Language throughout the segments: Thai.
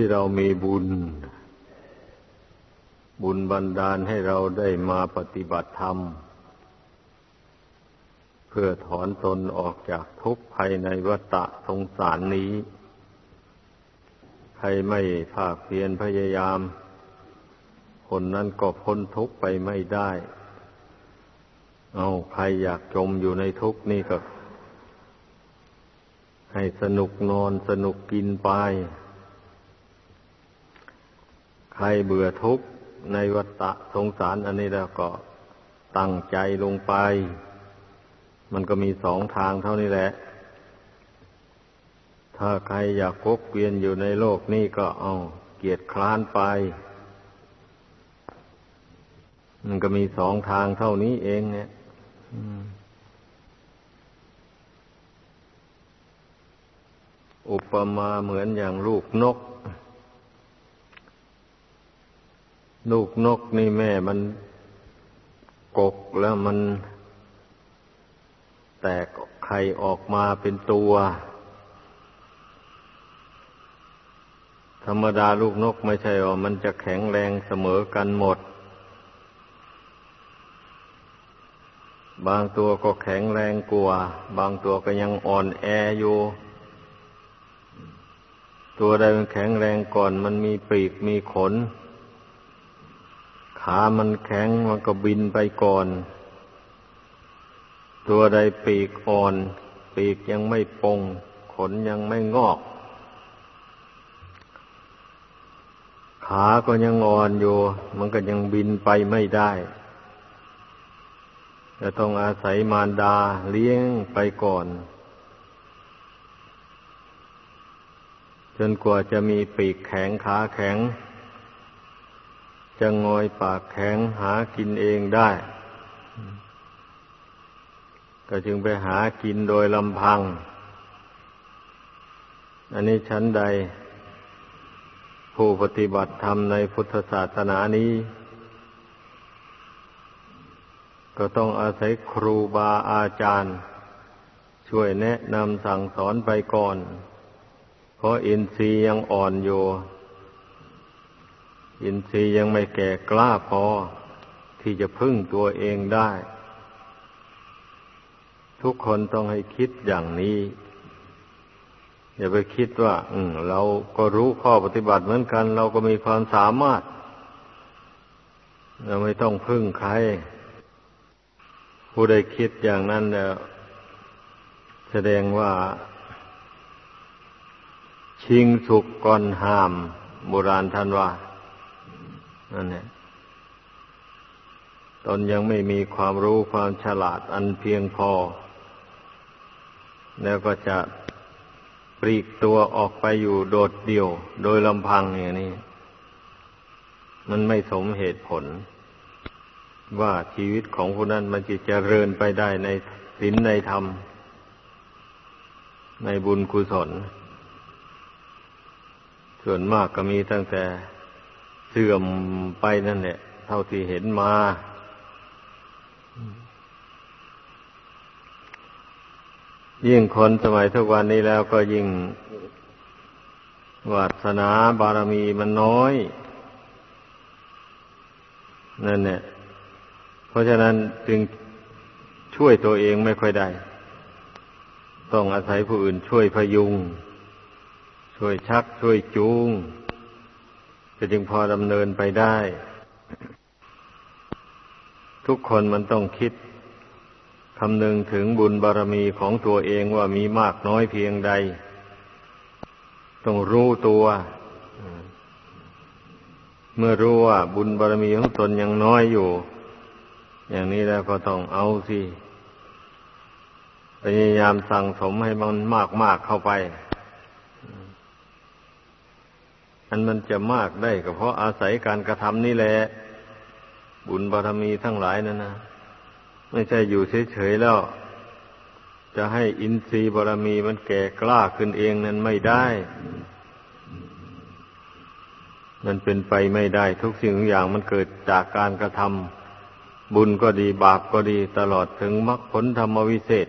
ที่เรามีบุญ บุญบันดาลให้เราได้มาปฏิบัติธรรม เพื่อถอนตนออกจากทุกข์ภายในวัฏสงสารนี้ ใครไม่ภาคเพียรพยายาม คนนั้นก็พ้นทุกข์ไปไม่ได้ เอาใครอยากจมอยู่ในทุกข์นี่ก็ให้สนุกนอนสนุกกินไป ใครเบื่อทุกข์ในวัฏสงสารอันนี้แล้วก็ตั้งใจลงไป มันก็มีสองทางเท่านี้แหละ ถ้าใครอยากพบเกวียนอยู่ในโลกนี้ก็เอาเกียรติคลานไป มันก็มีสองทางเท่านี้เองเนี่ยอุปมาเหมือนอย่างลูกนก ลูกนกนี่แม่มันกกแล้วมันแตกไข่ออกมาเป็นตัว ธรรมดาลูกนกไม่ใช่ว่ามันจะแข็งแรงเสมอกันหมด บางตัวก็แข็งแรงกว่า บางตัวก็ยังอ่อนแออยู่ ตัวใดมันแข็งแรงก่อน มันมีปีกมีขน ขามันแข็งมันก็บินไปก่อน ตัวใดปีกอ่อน ปีกยังไม่ปง ขนยังไม่งอก ขาก็ยังอ่อนอยู่ มันก็ยังบินไปไม่ได้จะต้องอาศัยมารดาเลี้ยงไปก่อน จนกว่าจะมีปีกแข็งขาแข็ง จะงอยปากแข็งหากินเองได้ ก็จึงไปหากินโดยลำพัง อันนี้ชั้นใด ผู้ปฏิบัติธรรมในพุทธศาสนานี้ ก็ต้องอาศัยครูบาอาจารย์ ช่วยแนะนำสั่งสอนไปก่อน เพราะอินทรีย์ยังอ่อนอยู่ อินทรีย์ยังไม่แก่กล้าพอที่จะพึ่งตัวเองได้ ทุกคนต้องให้คิดอย่างนี้ อย่าไปคิดว่า อืมเราก็รู้ข้อปฏิบัติเหมือนกัน เราก็มีความสามารถ เราไม่ต้องพึ่งใคร ผู้ใดคิดอย่างนั้นแล้วแสดงว่า ชิงสุกก่อนหาม โบราณท่านว่า นั่นเนี่ยตนยังไม่มีความรู้ความฉลาดอันเพียงพอ แล้วก็จะปลีกตัวออกไปอยู่โดดเดี่ยว โดยลำพังอย่างนี้ มันไม่สมเหตุผล ว่าชีวิตของผู้นั้นมันจะเจริญไปได้ในศีลในธรรม ในบุญกุศล ส่วนมากก็มีตั้งแต่ สื่อมไปนั่นแหละ เท่าที่เห็นมา ยิ่งคนสมัยทุกวันนี้แล้วก็ยิ่งวาสนาบารมีมันน้อย นั่นเนี่ยเพราะฉะนั้นจึงช่วยตัวเองไม่ค่อยได้ ต้องอาศัยผู้อื่นช่วยพยุง ช่วยชักช่วยจูง จะจึงพอดำเนินไปได้ ทุกคนมันต้องคิดคำนึงถึงบุญบารรมีของตัวเองว่ามีมากน้อยเพียงใด ต้องรู้ตัว เมื่อรู้ว่าบุญบารรมีของตนยังน้อยอยู่ อย่างนี้แล้วก็ต้องเอาสิพยายามสั่งสมให้มันมากมากเข้าไป อันมันจะมากได้ก็เพราะอาศัยการกระทำนี่แหละบุญบารมีทั้งหลายนั่นนะไม่ใช่อยู่เฉยๆแล้ว จะให้อินทรีย์บารมีมันแก่กล้าขึ้นเองนั้นไม่ได้ มันเป็นไปไม่ได้ ทุกสิ่งทุกอย่างมันเกิดจากการกระทำบุญก็ดีบาปก็ดีตลอดถึงมรรคผลธรรมวิเศษ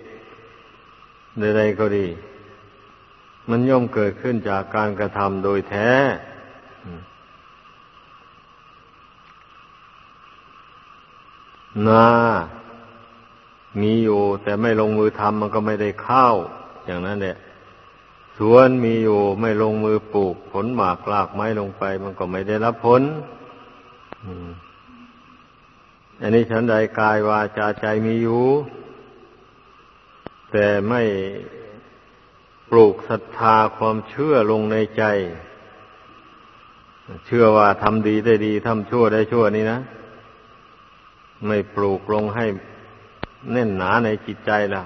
ใดๆก็ดี มันย่อมเกิดขึ้นจากการกระทำโดยแท้ นามีอยู่แต่ไม่ลงมือทำมันก็ไม่ได้ข้าวอย่างนั้นเนี่ยสวนมีอยู่ไม่ลงมือปลูก ผลหมากลากไม้ลงไป มันก็ไม่ได้รับผลอันนี้ฉันใดกายวาจาใจมีอยู่ แต่ไม่ปลูกศรัทธาความเชื่อลงในใจ เชื่อว่าทำดีได้ดีทำชั่วได้ชั่วนี่นะ ไม่ปลูกลงให้แน่นหนาในจิตใจล่ะ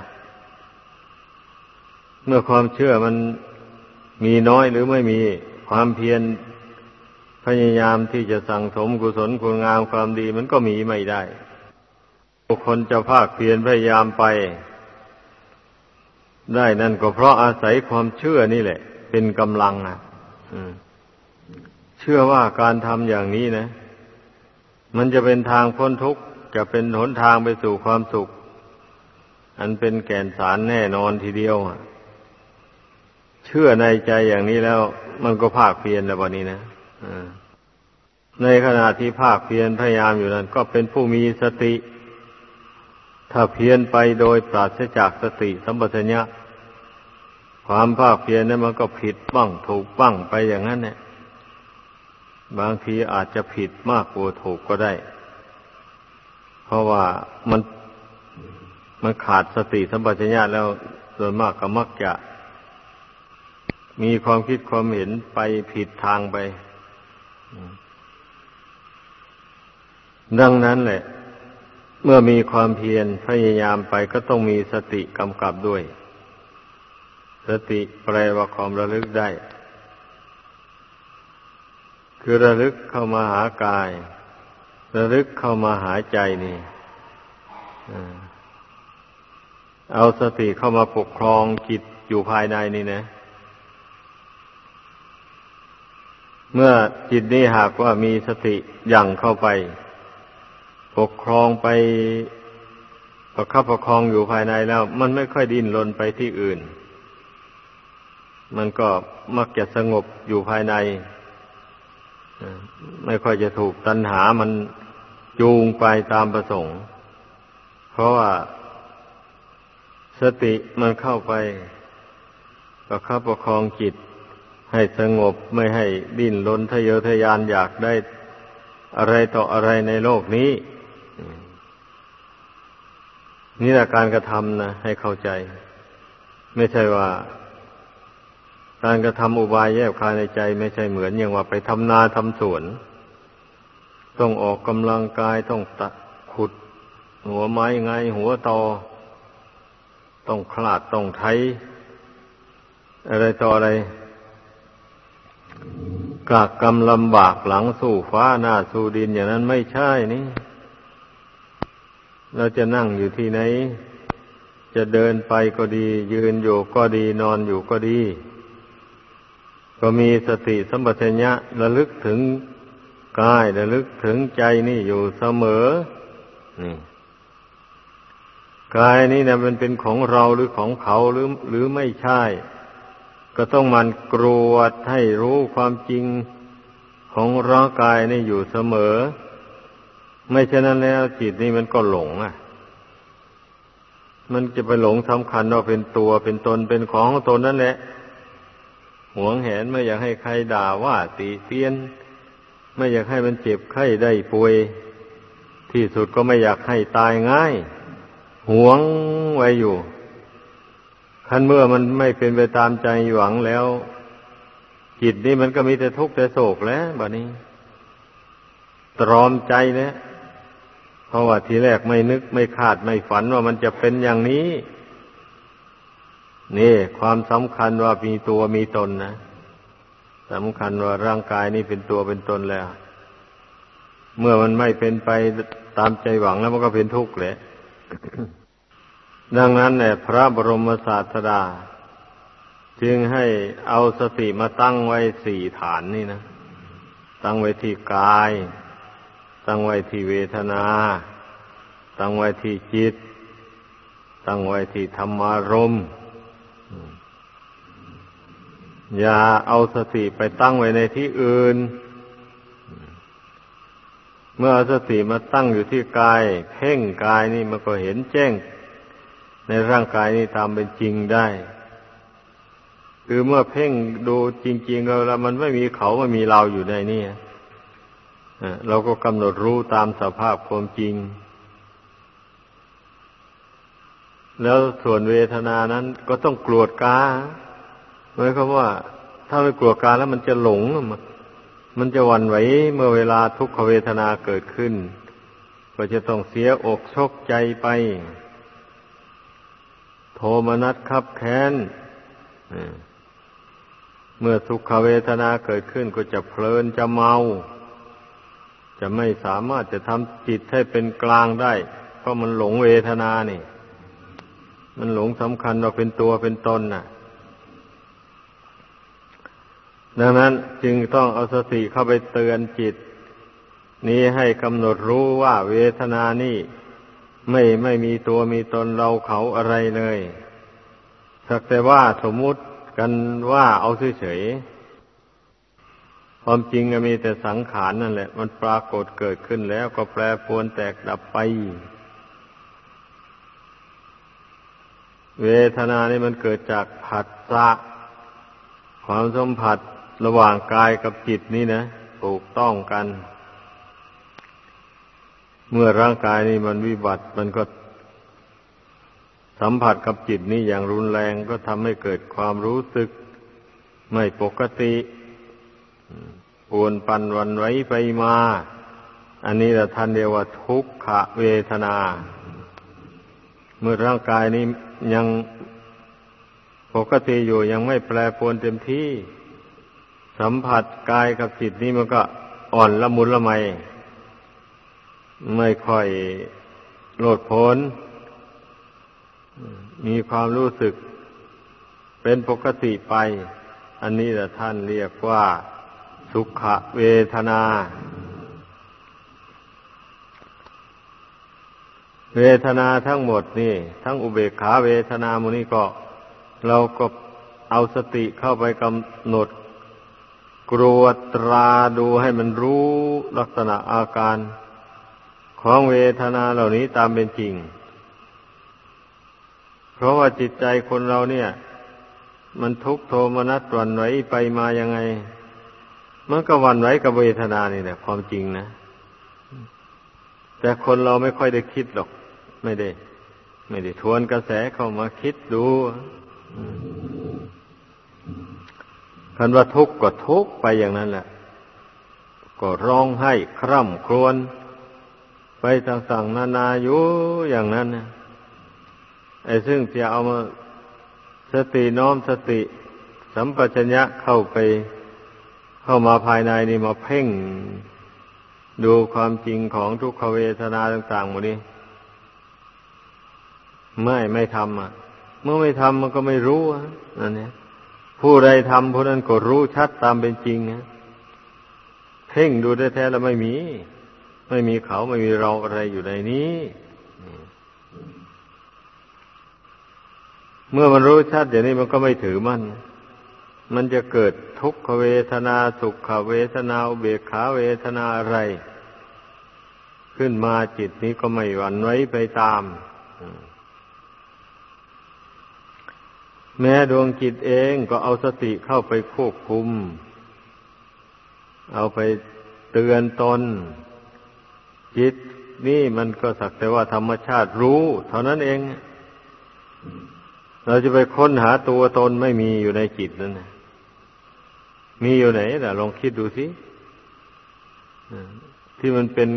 เมื่อความเชื่อมันมีน้อยหรือไม่มีความเพียรพยายามที่จะสั่งสมกุศลคุณงามความดีมันก็มีไม่ได้บุคคลจะภาคเพียรพยายามไป ได้นั่นก็เพราะอาศัยความเชื่อนี่แหละ เป็นกำลังอะ เชื่อว่าการทำอย่างนี้นะ มันจะเป็นทางพ้นทุกข์จะเป็นหนทางไปสู่ความสุข อันเป็นแก่นสารแน่นอนทีเดียวเชื่อในใจอย่างนี้แล้ว มันก็ภาคเพียรแล้ววันนี้นะในขณะที่ภาคเพียรพยายามอยู่นั้น ก็เป็นผู้มีสติ ถ้าเพียรไปโดยปราศจากสติสัมปชัญญะความภาคเพียรนั้นมันก็ผิดบ้างถูกบ้างไปอย่างนั้นเนี่ย บางทีอาจจะผิดมากกว่าถูกก็ได้ เพราะว่ามันมันขาดสติสัมปชัญญะแล้วส่วนมากก็มักจะ มีความคิดความเห็นไปผิดทางไป ดังนั้นแหละ เมื่อมีความเพียรพยายามไปก็ต้องมีสติกำกับด้วย สติแปลว่าความระลึกได้ คือระลึกเข้ามาหากาย ระลึกเข้ามาหาใจนี่เอาสติเข้ามาปกครองจิตอยู่ภายในนี่นะ เมื่อจิตนี้หากว่ามีสติยั่งเข้าไป ปกครองไปประคับประคองอยู่ภายในแล้ว มันไม่ค่อยดิ้นรนไปที่อื่น มันก็มักจะสงบอยู่ภายใน ไม่ค่อยจะถูกตัณหามันจูงไปตามประสงค์ เพราะว่าสติมันเข้าไปประคับประคองจิต ให้สงบไม่ให้ดิ้นรนทะเยอทะยานอยากได้อะไรต่ออะไรในโลกนี้ นี่แหละการกระทำนะให้เข้าใจ ไม่ใช่ว่า การกระทำอุบายแยบคายในใจไม่ใช่เหมือนอย่างว่าไปทำนาทำสวน ต้องออกกำลังกายต้องตัดขุด หัวไม้ไงหัวตอ ต้องคลาดต้องไถอะไรต่ออะไรกากกรรมลำบากหลังสู่ฟ้าหน้าสู่ดินอย่างนั้นไม่ใช่นี่ เราจะนั่งอยู่ที่ไหน จะเดินไปก็ดี ยืนอยู่ก็ดีนอนอยู่ก็ดี ก็มีสติสัมปชัญญะระลึกถึงกายระลึกถึงใจนี่อยู่เสมอนี่กายนี่นะมันเป็นของเราหรือของเขาหรือหรือไม่ใช่ ก็ต้องมันกรวดให้รู้ความจริงของร่างกายนี่อยู่เสมอ ไม่เช่นนั้นแล้วจิตนี่มันก็หลงอะ มันจะไปหลงสำคัญว่าเป็นตัวเป็นตนเป็นของตนนั่นแหละ หวงแหนไม่อยากให้ใครด่าว่าตีเตียน ไม่อยากให้มันเจ็บไข้ได้ป่วย ที่สุดก็ไม่อยากให้ตายง่าย หวงไว้อยู่คันเมื่อมันไม่เป็นไปตามใจหวังแล้ว จิตนี่มันก็มีแต่ทุกข์แต่โศกแล้วแบบนี้ ตรอมใจนี่ยเพราะว่าทีแรกไม่นึกไม่คาดไม่ฝันว่ามันจะเป็นอย่างนี้ นี่ความสำคัญว่ามีตัวมีตนนะสำคัญว่าร่างกายนี่เป็นตัวเป็นตนแล้ว เมื่อมันไม่เป็นไปตามใจหวังแล้วมันก็เป็นทุกข์แหละ ดังนั้นเนี่ยพระบรมศาสดา จึงให้เอาสติมาตั้งไว้สี่ฐานนี่นะ ตั้งไว้ที่กาย ตั้งไว้ที่เวทนา ตั้งไว้ที่จิต ตั้งไว้ที่ธรรมารม อย่าเอาสติไปตั้งไว้ในที่อื่น เมื่อสติมาตั้งอยู่ที่กาย เพ่งกายนี่มันก็เห็นแจ้ง ในร่างกายนี้ตามเป็นจริงได้ คือเมื่อเพ่งดูจริงๆแล้วมันไม่มีเขาไม่มีเราอยู่ในนี่เราก็กำหนดรู้ตามสภาพความจริง แล้วส่วนเวทนานั้นก็ต้องกลวดกา หมายความว่า ถ้าไม่กลัวการแล้วมันจะหลง มันจะวันไหวเมื่อเวลาทุกขเวทนาเกิดขึ้น ก็จะต้องเสียอกชกใจไป โทมนัสคับแค้นเมื่อทุกขเวทนาเกิดขึ้นก็จะเพลินจะเมา จะไม่สามารถจะทำจิตให้เป็นกลางได้ เพราะมันหลงเวทนานี่ มันหลงสำคัญว่าเป็นตัวเป็นตนน่ะ ดังนั้นจึงต้องเอาสติเข้าไปเตือนจิต นี้ให้กำหนดรู้ว่าเวทนานี่ไม่ไม่มีตัวมีตนเราเขาอะไรเลยสักแต่ว่าสมมุติกันว่าเอาเฉยๆความจริงมีแต่สังขารนั่นแหละ มันปรากฏเกิดขึ้นแล้วก็แปรปรวนแตกดับไป เวทนานี่มันเกิดจากผัสสะความสัมผัส ระหว่างกายกับจิตนี่นะถูกต้องกัน เมื่อร่างกายนี่มันวิบัติมันก็สัมผัสกับจิตนี่อย่างรุนแรงก็ทำให้เกิดความรู้สึกไม่ปกติปวนปันวันไว้ไปมา อันนี้แหละท่านเรียกว่าทุกขเวทนา เมื่อร่างกายนี้ยังปกติอยู่ยังไม่แปรปรวนเต็มที่ สัมผัสกายกับจิตนี้มันก็อ่อนละมุนละไม ไม่ค่อยโลดพ้นมีความรู้สึกเป็นปกติไป อันนี้แหละท่านเรียกว่าสุขเวทนา เวทนาทั้งหมดนี่ ทั้งอุเบกขาเวทนามูนี้ก็ เราก็เอาสติเข้าไปกำหนด กรวดตราดูให้มันรู้ลักษณะอาการของเวทนาเหล่านี้ตามเป็นจริง เพราะว่าจิตใจคนเราเนี่ย มันทุกโทมนัสวันไหวไปมายังไง มันก็วันไหวกับเวทนานี่แหละความจริงนะ แต่คนเราไม่ค่อยได้คิดหรอก ไม่ได้ ไม่ได้ทวนกระแสเข้ามาคิดดู คันว่าทุกข์ก็ทุกข์ไปอย่างนั้นแหละ ก็ร้องไห้คร่ำครวญไปต่างๆนานาอยู่อย่างนั้นนะไอ้ซึ่งจะเอามาสติน้อมสติ สัมปชัญญะเข้าไป เข้ามาภายในนี่มาเพ่ง ดูความจริงของทุกขเวทนาต่างๆหมดนี้ไม่ไม่ทำอะ เมื่อไม่ทำมันก็ไม่รู้นั่นเนี่ย ผู้ใดทำผู้นั้นก็รู้ชัดตามเป็นจริงนะเพ่งดูได้แท้แล้วไม่มี ไม่มีเขาไม่มีเราอะไรอยู่ในนี้ เมื่อมันรู้ชัดอย่างนี้มันก็ไม่ถือมันมันจะเกิดทุกขเวทนาสุขเวทนาอุเบกขาเวทนาอะไร ขึ้นมาจิตนี้ก็ไม่หวั่นไหวไปตาม แม้ดวงจิตเองก็เอาสติเข้าไปควบคุม เอาไปเตือนตน จิตนี่มันก็สักแต่ว่าธรรมชาติรู้ เท่านั้นเอง เราจะไปค้นหาตัวตนไม่มีอยู่ในจิตนั่นมีอยู่ไหนแต่ลองคิดดูสิที่มันเป็น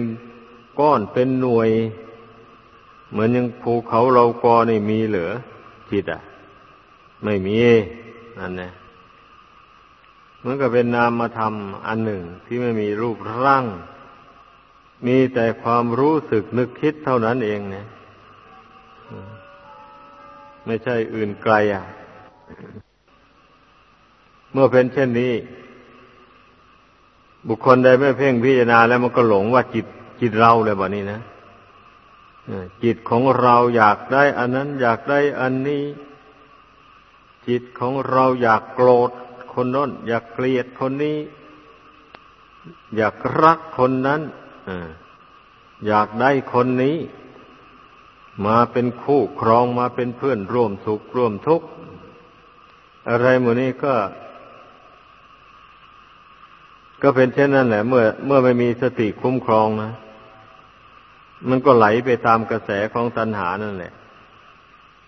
ก้อนเป็นหน่วย เหมือนยังภูเขาเรากอนี่มีเหลือจิตอะ ไม่มีนั่นนะมันก็เป็นนามธรรมอันหนึ่งที่ไม่มีรูปร่าง มีแต่ความรู้สึกนึกคิดเท่านั้นเองนะไม่ใช่อื่นไกลอะ เมื่อเป็นเช่นนี้ บุคคลใดไม่เพ่งพิจารณาแล้วมันก็หลงว่าจิตจิตเราเลยแบบนี้นะจิตของเราอยากได้ อันนั้นอยากได้อันนี้ จิตของเราอยากโกรธคนน้น อยากเกลียดคนนี้ อยากรักคนนั้นอยากได้คนนี้ มาเป็นคู่ครองมาเป็นเพื่อนร่วมสุขร่วมทุกข์อะไรหมดนี้ก็ ก็เป็นเช่นนั้นแหละ เมื่อ เมื่อไม่มีสติคุ้มครองนะมันก็ไหลไปตามกระแสของตัณหานั่นแหละ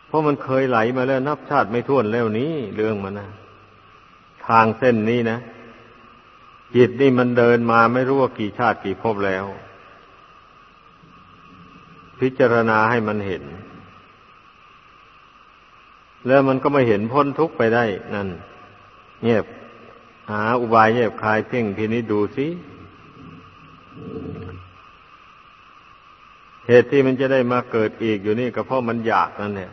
เพราะมันเคยไหลมาแล้วนับชาติไม่ท้วนแล้วนี้ เรื่องมันนะทางเส้นนี้นะจิตนี่มันเดินมาไม่รู้ว่ากี่ชาติกี่ภพแล้ว พิจารณาให้มันเห็น แล้วมันก็ไม่เห็นพ้นทุกข์ไปได้ นั่น เงียบหาอุบายเงียบคลายเพ่งทีนี้ดูสิเหตุที่มันจะได้มาเกิดอีกอยู่นี่ก็เพราะมันอยากนั่นแหละ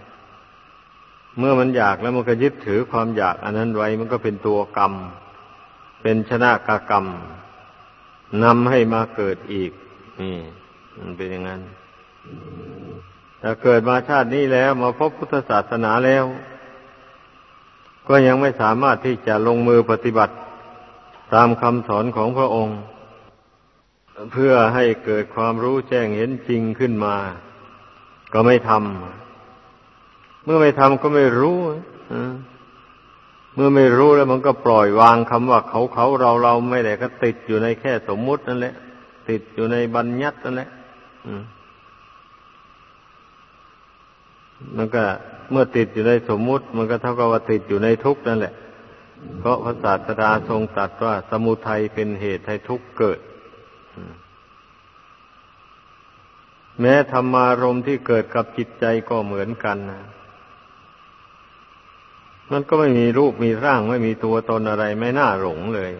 เมื่อมันอยากแล้วมันก็ยึดถือความอยากอันนั้นไว้มันก็เป็นตัวกรรม เป็นชนะกากรรมนำให้มาเกิดอีกนี่มันเป็นอย่างนั้นถ้าเกิดมาชาตินี้แล้วมาพบพุทธศาสนาแล้ว ก็ยังไม่สามารถที่จะลงมือปฏิบัติ ตามคำสอนของพระองค์ เพื่อให้เกิดความรู้แจ้งเห็นจริงขึ้นมา ก็ไม่ทำ เมื่อไม่ทำก็ไม่รู้เมื่อไม่รู้แล้วมันก็ปล่อยวางคำว่าเขาเขาเราเราไม่ได้ก็ติดอยู่ในแค่สมมุตินั่นแหละ ติดอยู่ในบัญญัตินั่นแหละมันก็เมื่อติดอยู่ในสมมุติ มันก็เท่ากับว่าติดอยู่ในทุกข์นั่นแหละ เพราะพระศาสดาทรงตรัสว่า สมุทัยเป็นเหตุให้ทุกข์เกิดแม้ธรรมารมที่เกิดกับจิตใจก็เหมือนกันนะ มันก็ไม่มีรูปมีร่างไม่มีตัวตนอะไรไม่น่าหลงเลย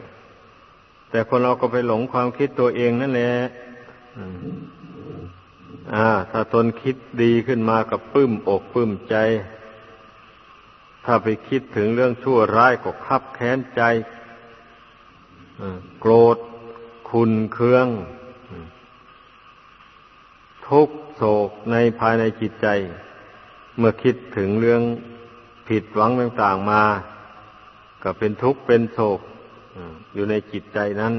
แต่คนเราก็ไปหลงความคิดตัวเองนั่นแหละอ่า ถ้าตนคิดดีขึ้นมากับปื้มอกปื้มใจ ถ้าไปคิดถึงเรื่องชั่วร้ายก็คับแค้นใจโกรธ คุณเคือง ทุกโศกในภายในจิตใจ เมื่อคิดถึงเรื่อง ผิดหวังต่างๆมา ก็เป็นทุกข์เป็นโศกอยู่ในจิตใจนั้น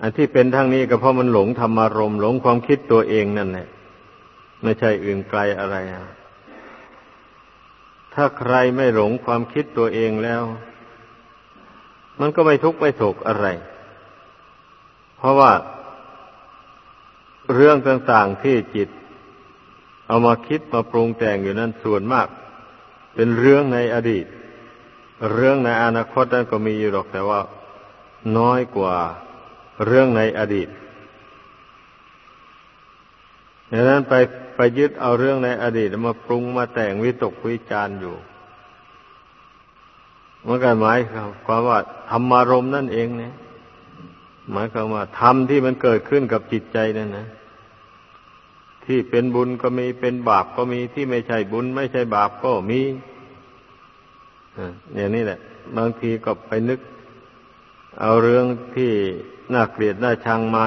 อันที่เป็นทั้งนี้ก็เพราะมันหลงธรรมารมหลงความคิดตัวเองนั่นแหละไม่ใช่อื่นไกลอะไรถ้าใครไม่หลงความคิดตัวเองแล้ว มันก็ไม่ทุกข์ไม่โศกอะไร เพราะว่าเรื่องต่างๆที่จิต เอามาคิดมาปรุงแต่งอยู่นั้นส่วนมาก เป็นเรื่องในอดีต เรื่องในอนาคตนั้นก็มีอยู่หรอกแต่ว่า น้อยกว่าเรื่องในอดีตดังนั้นไปไปยึดเอาเรื่องในอดีตมาปรุงมาแต่งวิตกวิจารอยู่เมันก็หมายความว่าธรรมารมนั่นเองเนี่ยหมายความว่าธรรมที่มันเกิดขึ้นกับจิตใจนั่นนะ ที่เป็นบุญก็มีเป็นบาปก็มีที่ไม่ใช่บุญ ไม่ใช่บาปก็มีอย่างนี้แหละ บางทีก็ไปนึก เอาเรื่องที่น่าเกลียดน่าชังมา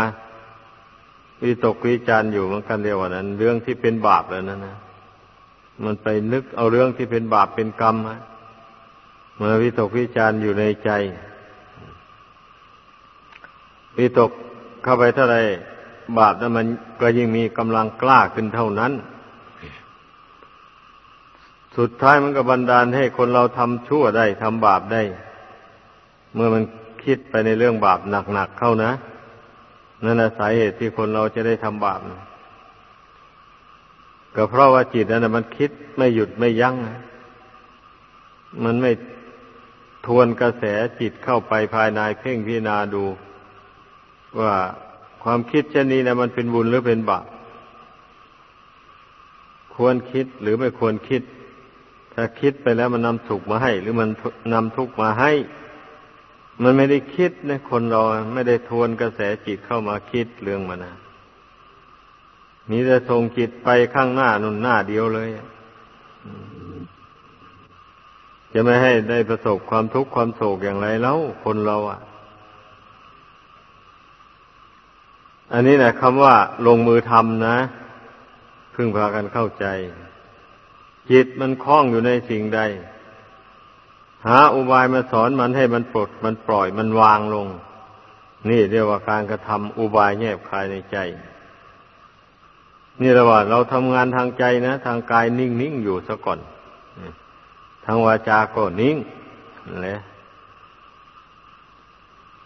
วิตกวิจารอยู่เหมือนกันเดียวนั้น เรื่องที่เป็นบาปแล้วนั่นนะมันไปนึกเอาเรื่องที่เป็นบาปเป็นกรรมมาวิตกวิจารอยู่ในใจวิตกเข้าไปเท่าไร บาปนั้นมันก็ยิ่งมีกำลังกล้าขึ้นเท่านั้น สุดท้ายมันก็บันดาลให้คนเราทำชั่วได้ทำบาปได้ เมื่อมันคิดไปในเรื่องบาปหนักๆเข้านะนั่นแหละสาเหตุที่คนเราจะได้ทำบาปก็เพราะว่าจิตนั้นมันคิดไม่หยุดไม่ยัง้ง มันไม่ทวนกระแสจิตเข้าไปภายในเพ่งพิจารณาดู ว่า ความคิดเช่นนี้นะมันเป็นบุญหรือเป็นบาปควรคิดหรือไม่ควรคิด ถ้าคิดไปแล้วมันนำสุขมาให้ หรือมันนำทุกข์มาให้ มันไม่ได้คิดนะคนเราไม่ได้ทวนกระแสจิตเข้ามาคิดเรื่องมันนะมีแต่ส่งจิตไปข้างหน้านุ่นหน้าเดียวเลยจะไม่ให้ได้ประสบความทุกข์ความโศกอย่างไรแล้วคนเราอะ อันนี้นะคำว่าลงมือทำนะพึ่งพากันเข้าใจ จิตมันคล้องอยู่ในสิ่งใด หาอุบายมาสอนมันให้มันปลดมันปล่อยมันวางลง นี่เรียกว่าการกระทำอุบายแยบคายในใจ นี่ระว่าเราทำงานทางใจนะ ทางกายนิ่งนิ่งอยู่ซะก่อน ทางวาจาก็นิ่งแหละ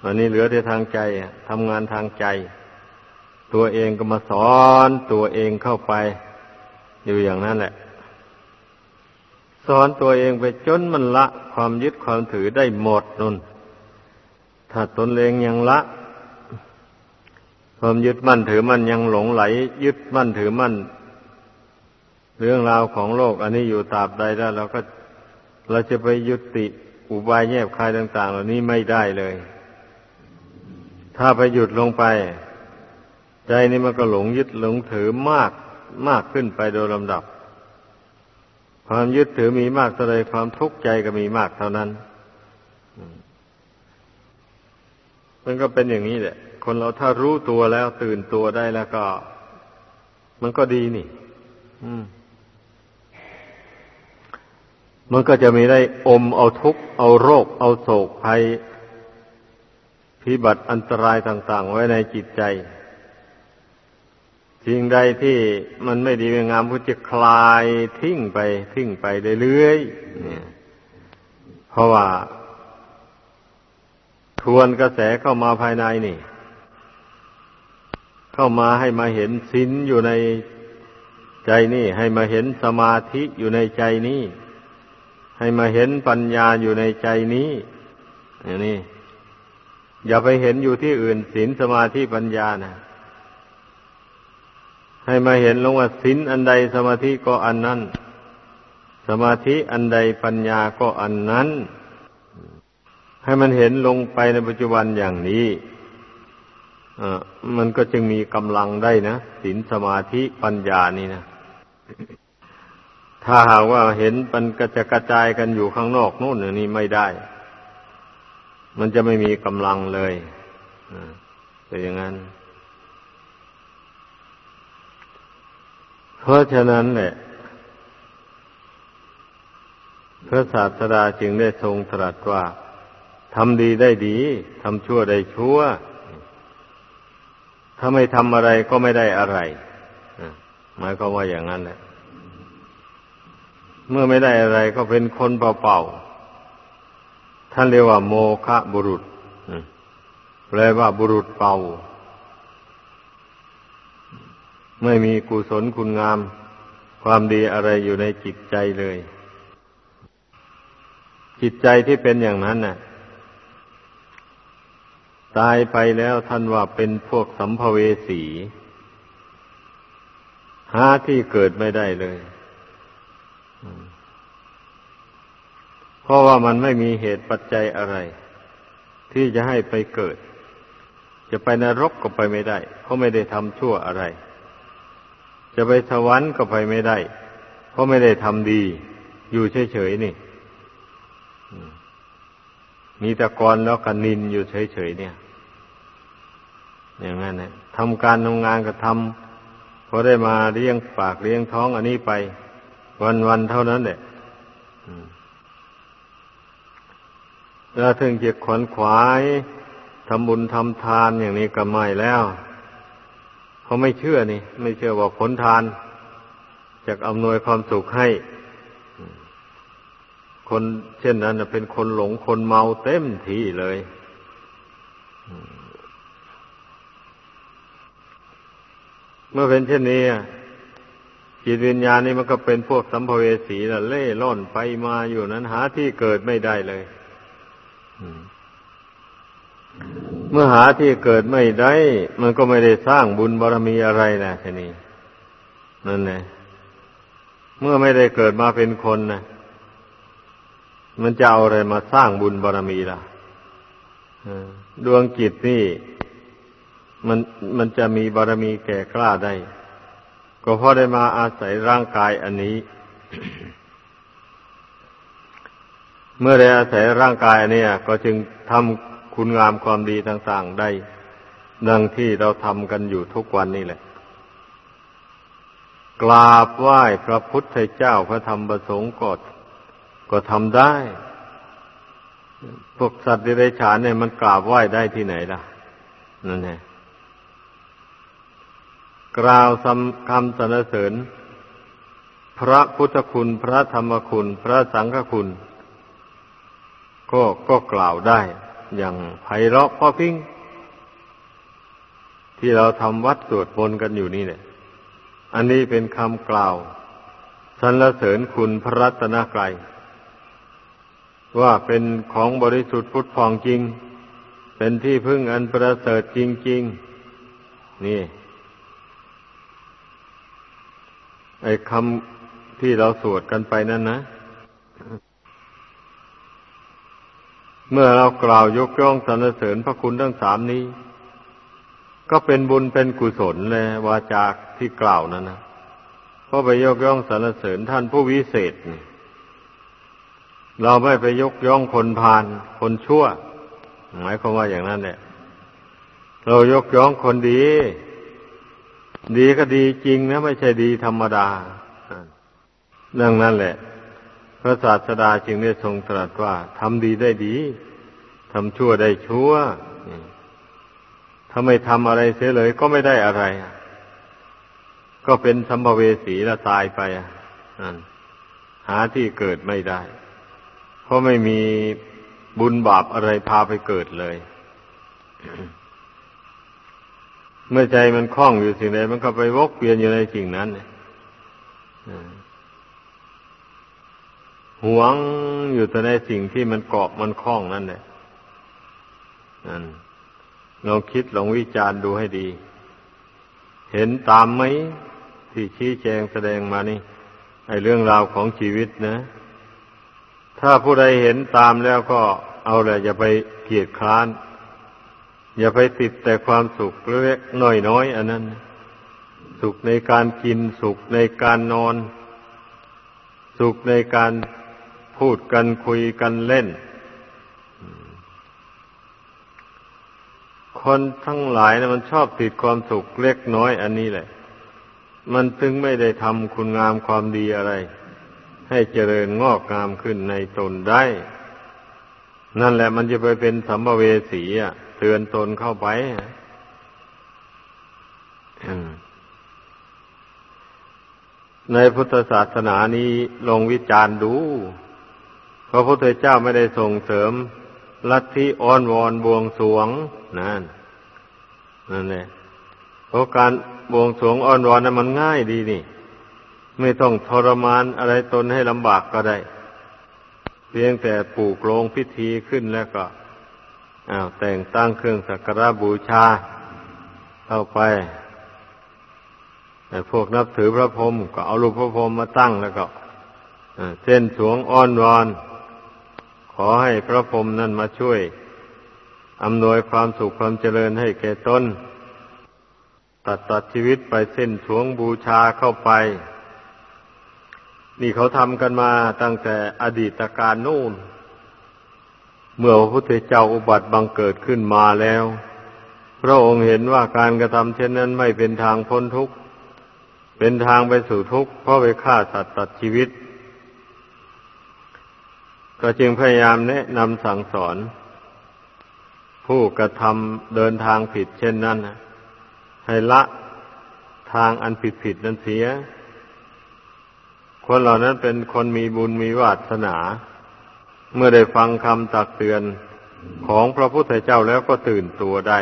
วันนี้เหลือแต่ทางใจทำงานทางใจ ตัวเองก็มาสอนตัวเองเข้าไป อยู่อย่างนั้นแหละ สอนตัวเองไปจนมันละความยึดความถือได้หมดนุนถ้าตนเองยังละ ความยึดมั่นถือมั่นยังหลงไหล ยึดมั่นถือมั่น เรื่องราวของโลก อันนี้อยู่ตราบใดแล้วเราก็เราจะไปยุติอุบายแยบคายต่าง ๆ เหล่านี้ไม่ได้เลย ถ้าไปหยุดลงไป ใจนี้มันก็หลงยึดหลงถือมากมากขึ้นไปโดยลำดับ ความยึดถือมีมากเท่าไรความทุกข์ใจก็มีมากเท่านั้น มันก็เป็นอย่างนี้แหละ คนเราถ้ารู้ตัวแล้วตื่นตัวได้แล้วก็ มันก็ดีนี่ อืมมันก็จะมีได้อมเอาทุกข์เอาโรค เอาโศกภัยพิบัติอันตรายต่าง ๆ ไว้ในจิตใจ สิ่งใดที่มันไม่ดีไม่งามก็จะคลายทิ้งไป ทิ้งไปเรื่อยๆเนี่ย เพราะว่า ทวนกระแสเข้ามาภายในนี่ เข้ามาให้มาเห็นศีลอยู่ในใจนี่ ให้มาเห็นสมาธิอยู่ในใจนี่ ให้มาเห็นปัญญาอยู่ในใจนี้อย่างนี้อย่าไปเห็นอยู่ที่อื่นศีลสมาธิปัญญานะ ให้มาเห็นลงว่าศีลอันใดสมาธิก็อันนั้น สมาธิอันใดปัญญาก็อันนั้น ให้มันเห็นลงไปในปัจจุบันอย่างนี้มันก็จึงมีกำลังได้นะศีลสมาธิปัญญานี่นะ ถ้าหากว่าเห็นมันกระจะกระจายกันอยู่ข้างนอกนู่นนี่ไม่ได้ มันจะไม่มีกำลังเลยเป็นอย่างนั้น เพราะฉะนั้นแหละพระศาสดาจึงได้ทรงตรัสว่าทำดีได้ดีทำชั่วได้ชั่ว ถ้าไม่ทำอะไรก็ไม่ได้อะไรหมายความว่าอย่างนั้นแหละเมื่อไม่ได้อะไรก็เป็นคนเปล่าๆท่านเรียกว่า โมคะบุรุษแปลว่าบุรุษเป่า ไม่มีกุศลคุณงาม ความดีอะไรอยู่ในจิตใจเลย จิตใจที่เป็นอย่างนั้นน่ะ ตายไปแล้วท่านว่าเป็นพวกสัมภเวสี หาที่เกิดไม่ได้เลยเพราะว่ามันไม่มีเหตุปัจจัยอะไร ที่จะให้ไปเกิด จะไปนรกก็ไปไม่ได้ เพราะไม่ได้ทำชั่วอะไร จะไปสวรรค์ก็ไปไม่ได้ เพราะไม่ได้ทำดี อยู่เฉยๆนี่ มีตะกอนแล้วกันนินอยู่เฉยๆเนี่ย อย่างนั้นนะทำการทำงานก็ทำพอได้มาเลี้ยงปากเลี้ยงท้องอันนี้ไป วันๆเท่านั้นแหละแล้วถึงจะขวนขวายทำบุญทำทานอย่างนี้ก็ไม่แล้ว เขาไม่เชื่อนี่ ไม่เชื่อว่าผลทานจะอำนวยความสุขให้ คนเช่นนั้นเป็นคนหลงคนเมาเต็มที่เลยเมื่อเป็นเช่นนี้จิตวิญญาณนี่มันก็เป็นพวกสัมภเวสีละเล่ล่อนไปมาอยู่นั้นหาที่เกิดไม่ได้เลย เมื่อหาที่เกิดไม่ได้ มันก็ไม่ได้สร้างบุญบารมีอะไรนะทีนี้นั่นแหละเมื่อไม่ได้เกิดมาเป็นคนนะมันจะเอาอะไรมาสร้างบุญบารมีล่ะดวงจิตนี่ มันมันจะมีบารมีแก่กล้าได้ ก็เพราะได้มาอาศัยร่างกายอันนี้ เมื่อได้อาศัยร่างกายเนี่ย ก็จึงทำ คุณงามความดีต่างๆได้ ดังที่เราทำกันอยู่ทุกวันนี้แหละ กราบไหว้พระพุทธเจ้าพระธรรมประสงค์ก็ก็ทำได้ พวกสัตว์ในไรฉานเนี่ยมันกราบไหว้ได้ที่ไหนล่ะ นั่นแหละกล่าวคำสรรเสริญ พระพุทธคุณ พระธรรมคุณ พระสังฆคุณ ก็ก็กล่าวได้ อย่างไพเราะพ่อพิงที่เราทำวัดสวดมนต์กันอยู่นี่เนี่ย อันนี้เป็นคำกล่าวสรรเสริญคุณพระรัตนกรัยว่าเป็นของบริสุทธิ์พุทธพองจริง เป็นที่พึ่งอันประเสริฐจริง ๆ นี่ ไอ้คำที่เราสวดกันไปนั่นนะ เมื่อเรากล่าวยกย่องสรรเสริญพระคุณทั้งสามนี้ ก็เป็นบุญเป็นกุศลเลยวาจากที่กล่าวนั่นนะเพราะไปยกย่องสรรเสริญท่านผู้วิเศษนี่เราไม่ไปยกย่องคนพาลคนชั่ว หมายความว่าอย่างนั้นเนี่ยเรายกย่องคนดี ดีก็ดีจริงนะ ไม่ใช่ดีธรรมดาดังนั้นแหละ พระศาสดาจึงได้ทรงตรัสว่าทำดีได้ดีทำชั่วได้ชั่วถ้าไม่ทำอะไรเสียเลยก็ไม่ได้อะไร ก็เป็นสัมภเวสีแล้วตายไปหาที่เกิดไม่ได้ เพราะไม่มีบุญบาปอะไรพาไปเกิดเลย เมื่อใจมันคล้องอยู่สิ่งใดมันก็ไปวกเวียนอยู่ในสิ่งนั้น หวงอยู่แต่ในสิ่งที่มันเกาะมันคล้องนั่นแหละนั่นลองคิดลองวิจารณ์ดูให้ดี เห็นตามไหมที่ชี้แจงแสดงมานี่ไอเรื่องราวของชีวิตนะ ถ้าผู้ใดเห็นตามแล้วก็เอาเลยอย่าไปเกียดคร้าน อย่าไปติดแต่ความสุขเล็กน้อยน้อยอันนั้น สุขในการกินสุขในการนอน สุขในการ พูดกันคุยกันเล่น คนทั้งหลายนะมันชอบติดความสุขเล็กน้อยอันนี้แหละ มันถึงไม่ได้ทำคุณงามความดีอะไร ให้เจริญงอกงามขึ้นในตนได้ นั่นแหละมันจะไปเป็นสัมภเวสีอะ เตือนตนเข้าไปในพุทธศาสนานี้ลงวิจารณ์ดู พระพุทธเจ้าไม่ได้ส่งเสริม ลัทธิอ้อนวอนบวงสวงนั่นนั่นแหละเพราะการบวงสวงอ้อนวอนนั้นมันง่ายดีนี่ ไม่ต้องทรมานอะไรตนให้ลำบากก็ได้ เพียงแต่ปลูกโรงพิธีขึ้นแล้วก็อ้าวแต่งตั้งเครื่องสักการะบูชาเข้าไปแต่พวกนับถือพระพรหมก็เอารูปพระพรหมมาตั้งแล้วก็เส้นสวงอ้อนวอน ขอให้พระพรหมนั่นมาช่วยอำนวยความสุขความเจริญให้แก่ตนตัดตัดชีวิตไปเส้นสวงบูชาเข้าไป นี่เขาทำกันมาตั้งแต่อดีตการนู่น เมื่อพระพุทธเจ้าอุบัติบังเกิดขึ้นมาแล้ว พระองค์เห็นว่าการกระทำเช่นนั้นไม่เป็นทางพ้นทุกข์ เป็นทางไปสู่ทุกข์เพราะไปฆ่าสัตว์ตัดชีวิต ก็จึงพยายามแนะนำสั่งสอน ผู้กระทำเดินทางผิดเช่นนั้นให้ละทางอันผิดผิดนั้นเสีย คนเหล่านั้นเป็นคนมีบุญมีวาสนา เมื่อได้ฟังคำตักเตือนของพระพุทธเจ้าแล้วก็ตื่นตัวได้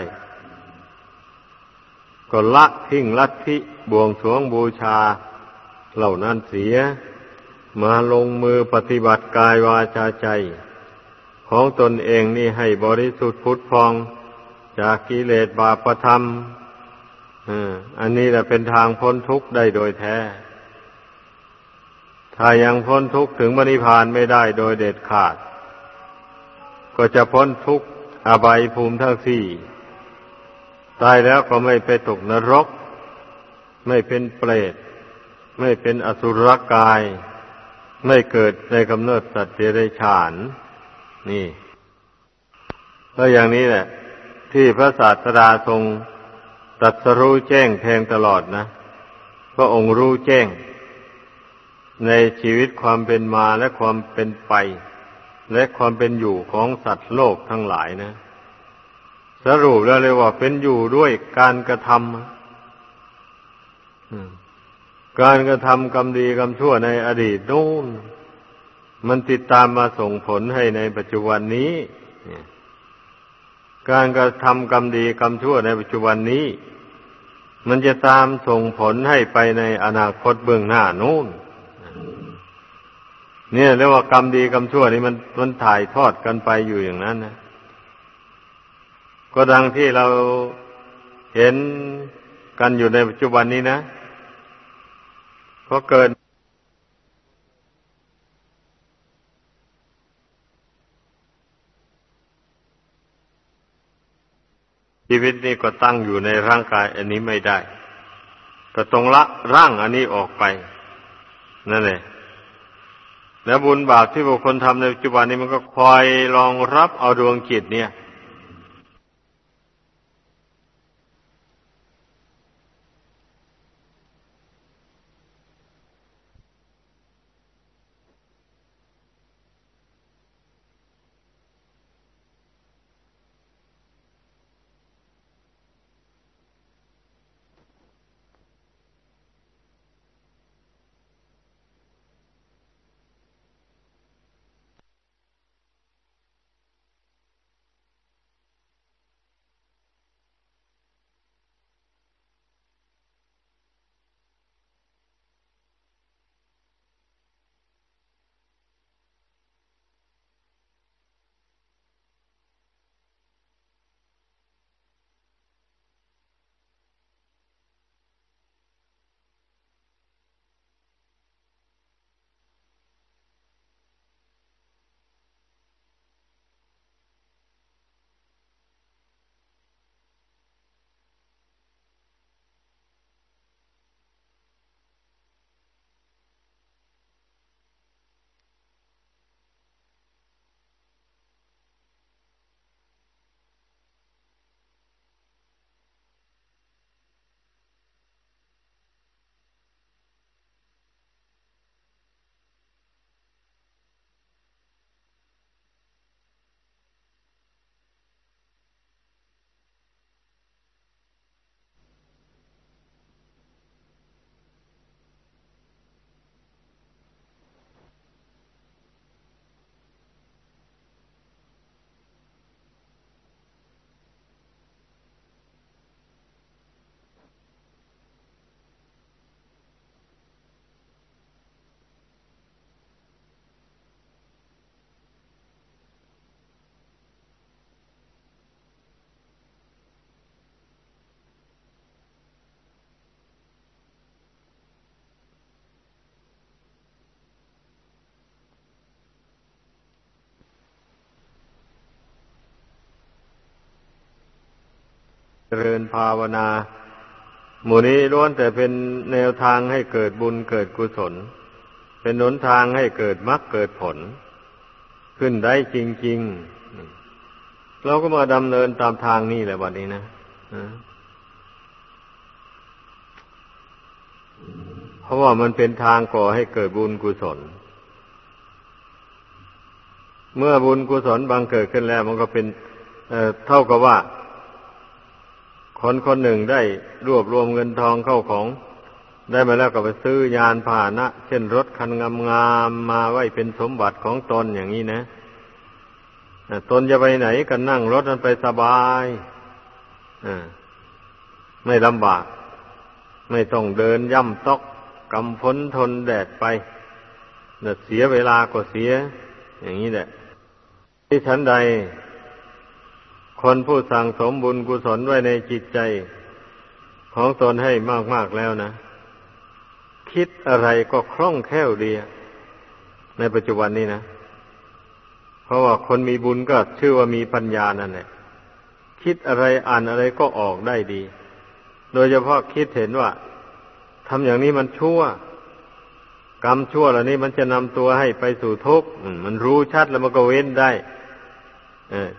ก็ละทิ้งลัทธิบวงสรวงบูชาเหล่านั้นเสีย มาลงมือปฏิบัติกายวาจาใจ ของตนเองนี่ให้บริสุทธิ์พุทธพอง จากกิเลสบาปธรรมอันนี้แหละเป็นทางพ้นทุกข์ได้โดยแท้ ถ้ายังพ้นทุกข์ถึงมรรคผานไม่ได้โดยเด็ดขาด ก็จะพ้นทุกข์อบายภูมิทั้งสี่ ตายแล้วก็ไม่ไปตกนรก ไม่เป็นเปรต ไม่เป็นอสุรกาย ไม่เกิดในกำเนิดสัตว์เดรัจฉาน นี่แล้วอย่างนี้แหละ ที่พระศาสดาทรงตัดสรู้แจ้งแทงตลอดนะ พระองค์รู้แจ้ง ในชีวิตความเป็นมาและความเป็นไป และความเป็นอยู่ของสัตว์โลกทั้งหลายนะ สรุปแล้วเลยว่าเป็นอยู่ด้วยการกระทำ การกระทำกรรมดีกรรมชั่วในอดีตนู่นมันติดตามมาส่งผลให้ในปัจจุบันนี้ การกระทำกรรมดีกรรมชั่วในปัจจุบันนี้ มันจะตามส่งผลให้ไปในอนาคตเบื้องหน้านู่น เนี่ยเรียกว่ากรรมดีกรรมชั่วนี่มันมันถ่ายทอดกันไปอยู่อย่างนั้นนะก็ดังที่เราเห็นกันอยู่ในปัจจุบันนี้นะ ก็เกิดชีวิตนี้ก็ตั้งอยู่ในร่างกาย อันนี้ไม่ได้ ก็ต้องละร่างอันนี้ออกไป นั่นแหละแล้วบุญบาปที่บุคคลทำในปัจจุบันนี้มันก็คอยรองรับเอาดวงจิตเนี่ย ริญภาวนา หมู่นี้ล้วนแต่เป็นแนวทางให้เกิดบุญเกิดกุศล เป็นหนทางให้เกิดมรรคเกิดผล ขึ้นได้จริง ๆ เราก็มาดำเนินตามทางนี้แหละวันนี้นะเพราะว่ามันเป็นทางก่อให้เกิดบุญกุศล เมื่อบุญกุศลบางเกิดขึ้นแล้ว มันก็เป็นเเท่ากับว่า คนคนหนึ่งได้รวบรวมเงินทองเข้าของ ได้มาแล้วก็ไปซื้อยานพาหนะ เช่นรถคันงามๆมาไว้เป็นสมบัติของตนอย่างนี้นะตนจะไปไหนก็นั่งรถนั้นไปสบายไม่ลำบาก ไม่ต้องเดินย่ำตอกกำพ้นทนแดดไปเสียเวลาก็เสีย อย่างนี้แหละที่ฉันใด คนผู้สั่งสมบุญกุศลไว้ในจิตใจ ของตนให้มากๆแล้วนะ คิดอะไรก็คล่องแคล่วดีในปัจจุบันนี้นะ เพราะว่าคนมีบุญก็ชื่อว่ามีปัญญานั่นแหละคิดอะไรอ่านอะไรก็ออกได้ดี โดยเฉพาะคิดเห็นว่าทำอย่างนี้มันชั่ว กรรมชั่วเหล่านี้มันจะนำตัวให้ไปสู่ทุกข์มันรู้ชัดแล้วมันก็เว้นได้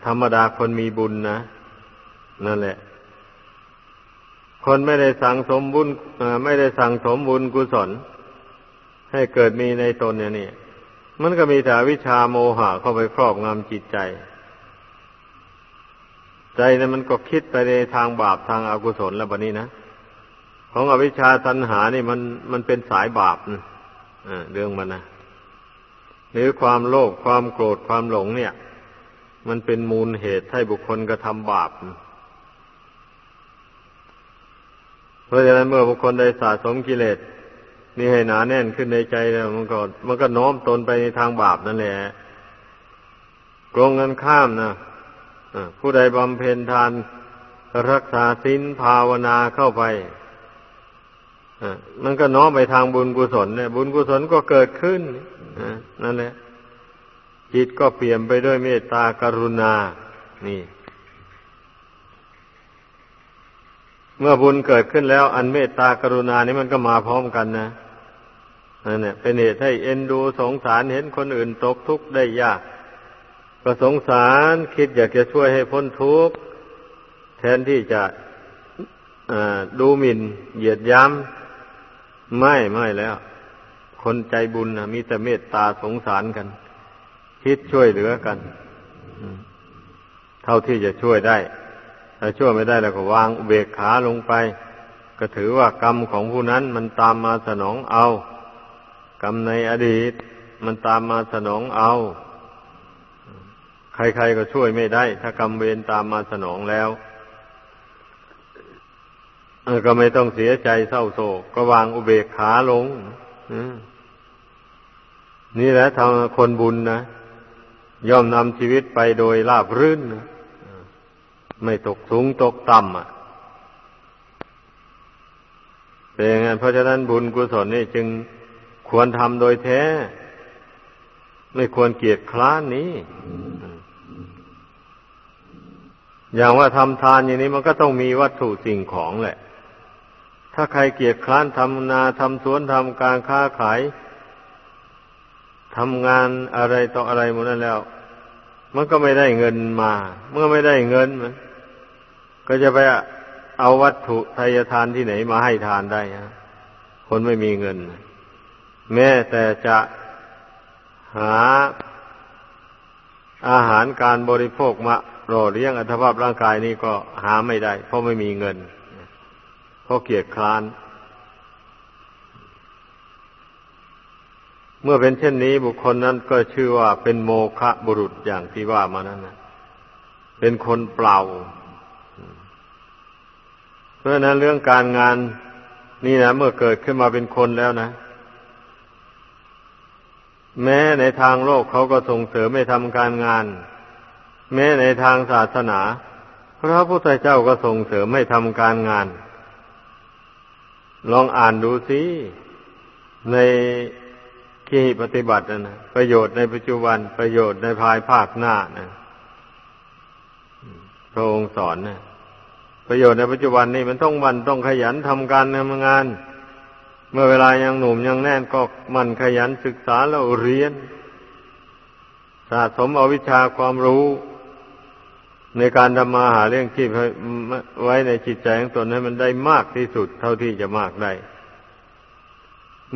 ธรรมดาคนมีบุญนะนั่นแหละ คนไม่ได้สั่งสมบุญไม่ได้สั่งสมบุญกุศล ให้เกิดมีในตนเนี่ยนี่มันก็มีแต่วิชาโมหะเข้าไปครอบงำจิตใจ ใจเนี่ยมันก็คิดไปในทางบาปทางอากุศลแล้วบัดนี้นะของอวิชชาตัณหานี่มันมันเป็นสายบาปนะเรื่องมันนะหรือความโลภความโกรธความหลงเนี่ย มันเป็นมูลเหตุให้บุคคลกระทำบาป เพราะฉะนั้นเมื่อบุคคลได้สะสมกิเลสนี่ให้หนาแน่นขึ้นในใจแล้วมันก็มันก็โน้มตนไปในทางบาปนั่นแหละกรงกันข้ามนะผู้ใดบำเพ็ญทานรักษาศีลภาวนาเข้าไปมันก็น้อมไปทางบุญกุศลเนี่ยบุญกุศลก็เกิดขึ้นนั่นแหละ จิตก็เปลี่ยนไปด้วยเมตตากรุณา นี่ เมื่อบุญเกิดขึ้นแล้ว อันเมตตากรุณานี่มันก็มาพร้อมกันนะนั่นแหละเป็นเหตุให้เอ็นดูสงสารเห็นคนอื่นตกทุกข์ได้ยากก็สงสารคิดอยากจะช่วยให้พ้นทุกข์แทนที่จะดูหมิ่นเหยียดย้ำไม่ไม่แล้ว คนใจบุญนะมีแต่เมตตาสงสารกัน คิดช่วยเหลือกันเท่าที่จะช่วยได้ ถ้าช่วยไม่ได้แล้วก็วางเบกขาลงไป ก็ถือว่ากรรมของผู้นั้นมันตามมาสนองเอา กรรมในอดีต มันตามมาสนองเอา ใครๆก็ช่วยไม่ได้ ถ้ากรรมเวรตามมาสนองแล้วก็ไม่ต้องเสียใจเศร้าโศก ก็วางอุเบกขาลงนี่แหละทางคนบุญนะ ย่อมนำชีวิตไปโดยราบรื่นไม่ตกสูงตกต่ำอะเป็นอย่างนั้นเพราะฉะนั้นบุญกุศลนี่จึงควรทำโดยแท้ ไม่ควรเกียดคร้านนี้ อย่างว่าทำทานอย่างนี้มันก็ต้องมีวัตถุสิ่งของแหละ ถ้าใครเกียดคร้านทำนาทำสวนทำการค้าขาย ทำงานอะไรต่ออะไรหมดนั้นแล้ว มันก็ไม่ได้เงินมา เมื่อไม่ได้เงินมัน ก็จะไปเอาวัตถุทายทานที่ไหนมาให้ทานได้ฮะคนไม่มีเงิน แม้แต่จะหาอาหารการบริโภคมาหล่อเลี้ยงอัตภาพร่างกายนี้ก็หาไม่ได้ เพราะไม่มีเงิน เพราะเกียจคร้าน เมื่อเป็นเช่นนี้บุคคลนั้นก็ชื่อว่าเป็นโมฆะบุรุษอย่างที่ว่ามานั้นนะเป็นคนเปล่า เพราะนั้นเรื่องการงานนี่นะเมื่อเกิดขึ้นมาเป็นคนแล้วนะ แม้ในทางโลกเขาก็ส่งเสริมไม่ทำการงาน แม้ในทางศาสนา พระพุทธเจ้าก็ส่งเสริมให้ทำการงาน ลองอ่านดูสิใน ขี่ปฏิบัตินะประโยชน์ในปัจจุบันประโยชน์ในภายภาคหน้านะพระองค์สอนนะประโยชน์ในปัจจุบันนี่มันต้องมันต้องขยันทำการทำงาน เมื่อเวลายังหนุ่มยังแน่นก็มันขยันศึกษาแล้วเรียน สะสมเอาวิชาความรู้ ในการทำมาหาเรื่องชีพไว้ในจิตใจของตนให้มันได้มากที่สุดเท่าที่จะมากได้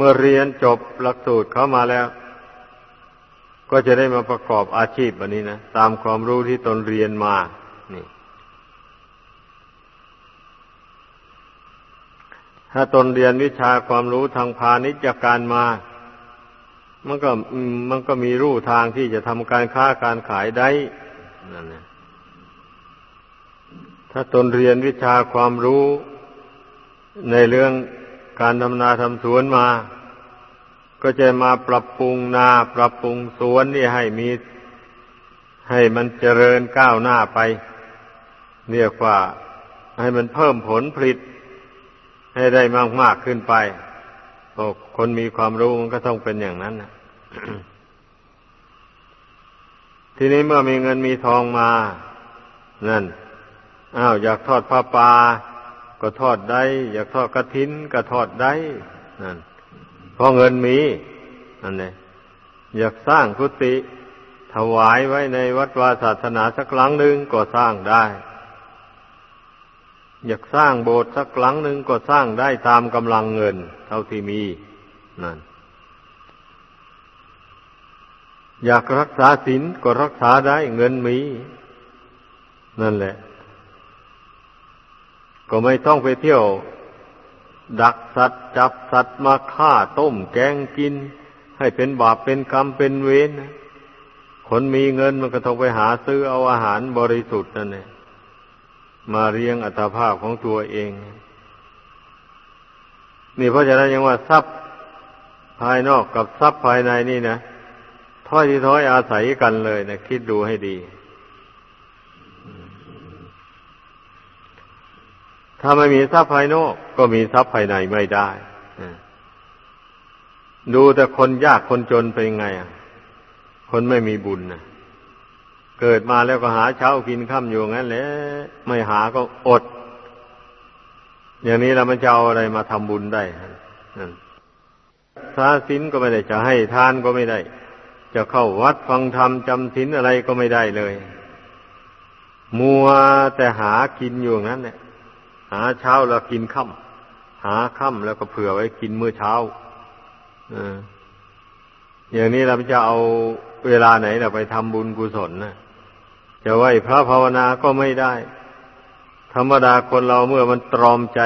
มื่อเรียนจบหลักสูตรเข้ามาแล้ว ก็จะได้มาประกอบอาชีพแบบนี้นะตามความรู้ที่ตนเรียนมา นี่ ถ้าตนเรียนวิชาความรู้ทางพาณิชยการมา มันก็มันก็มีรูทางที่จะทำการค้าการขายได้นั่นนะถ้าตนเรียนวิชาความรู้ในเรื่อง การทำนาทำสวนมา ก็จะมาปรับปรุงนาปรับปรุงสวนนี่ให้มี ให้มันเจริญก้าวหน้าไป เรียกว่าให้มันเพิ่มผลผลิต ให้ได้มากมากขึ้นไปโอ้คนมีความรู้มันก็ต้องเป็นอย่างนั้นนะทีนี้เมื่อมีเงินมีทองมา นั่น อ้าวอยากทอดผ้าป่า ก็ทอดได้ อยากทอดกระถินก็ทอดได้นั่นเพราะเงินมีนั่นเลยอยากสร้างกุฏิถวายไว้ในวัดวาศาสนาสักครั้งหนึ่งก็สร้างได้ อยากสร้างโบสถ์สักหลังหนึ่งก็สร้างได้ตามกำลังเงิน เท่าที่มีนั่นอยากรักษาศีลก็รักษาได้เงินมี นั่นแหละ ก็ไม่ต้องไปเที่ยว ดักสัตว์จับสัตว์มาฆ่าต้มแกงกิน ให้เป็นบาปเป็นกรรมเป็นเวรคนมีเงินมันก็ต้องไปหาซื้อเอาอาหารบริสุทธิ์นั่นเองมาเรียงอัตภาพของตัวเอง นี่เพราะฉะนั้นยังว่าทรัพย์ภายนอกกับทรัพย์ภายในนี่นะถ้อยที่ถ้อยอาศัยกันเลยนะคิดดูให้ดี ถ้าไม่มีทรัพย์ภายนอกก็มีทรัพย์ภายในไม่ได้ดูแต่คนยากคนจนเป็นไงอะ คนไม่มีบุญนะเกิดมาแล้วก็หาเช้ากินค่ำอยู่งั้นแหละไม่หาก็อด อย่างนี้เรามันจะเอาอะไรมาทำบุญได้ทาสินก็ไม่ได้จะให้ทานก็ไม่ได้ จะเข้าวัดฟังธรรมจำสินอะไรก็ไม่ได้เลย มัวแต่หากินอยู่งั้นเนี่ย หาเช้าแล้วกินค่ำหาค่ำแล้วก็เผื่อไว้กินมื้อเช้าอย่างนี้เราจะเอาเวลาไหนเราไปทำบุญกุศลนะจะไหวพระภาวนาก็ไม่ได้ ธรรมดาคนเราเมื่อมันตรอมใจ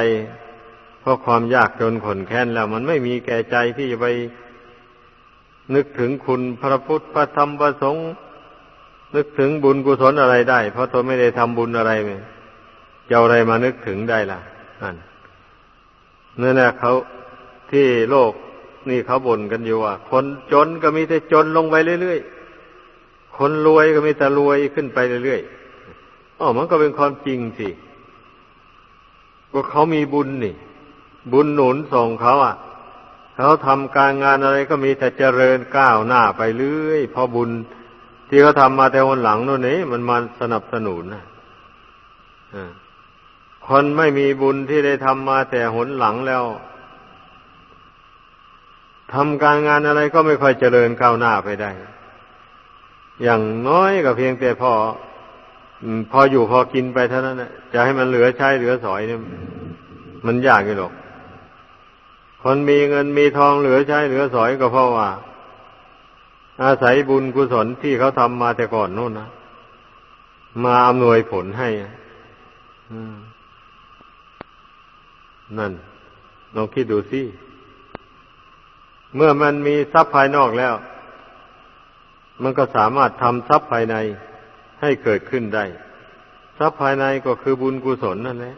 เพราะความยากจนขนแค้นแล้ว มันไม่มีแก่ใจที่จะไปนึกถึงคุณพระพุทธพระธรรมพระสงฆ์นึกถึงบุญกุศลอะไรได้ เพราะตนไม่ได้ทำบุญอะไรเลย จะอะไรมานึกถึงได้ล่ะนั่นนั่นแหละเขาที่โลกนี่เขาบ่นกันอยู่ว่า คนจนก็มีแต่จนลงไปเรื่อยๆ คนรวยก็มีแต่รวยขึ้นไปเรื่อยๆอ๋อมันก็เป็นความจริงสิว่าเขามีบุญนี่ บุญหนุนส่งเขาอะเขาทำการงานอะไรก็มีแต่เจริญก้าวหน้าไปเรื่อยเพอบุญที่เขาทำมาแต่วันหลังโน่นนี่มันมาสนับสนุนนะอ่า คนไม่มีบุญที่ได้ทำมาแต่หนหลังแล้วทำการงานอะไรก็ไม่ค่อยเจริญก้าวหน้าไปได้ อย่างน้อยก็เพียงแต่พอพออยู่พอกินไปเท่านั้นจะให้มันเหลือใช้เหลือสอยเนี่ยมันยากอยู่หรอก คนมีเงินมีทองเหลือใช้เหลือสอยก็เพราะว่า อาศัยบุญกุศลที่เขาทำมาแต่ก่อนนู่นนะมาอำนวยผลให้ นั่นลองคิดดูสิ เมื่อมันมีทรัพย์ภายนอกแล้ว มันก็สามารถทำทรัพย์ภายในให้เกิดขึ้นได้ ทรัพย์ภายในก็คือบุญกุศลนั่นแหละ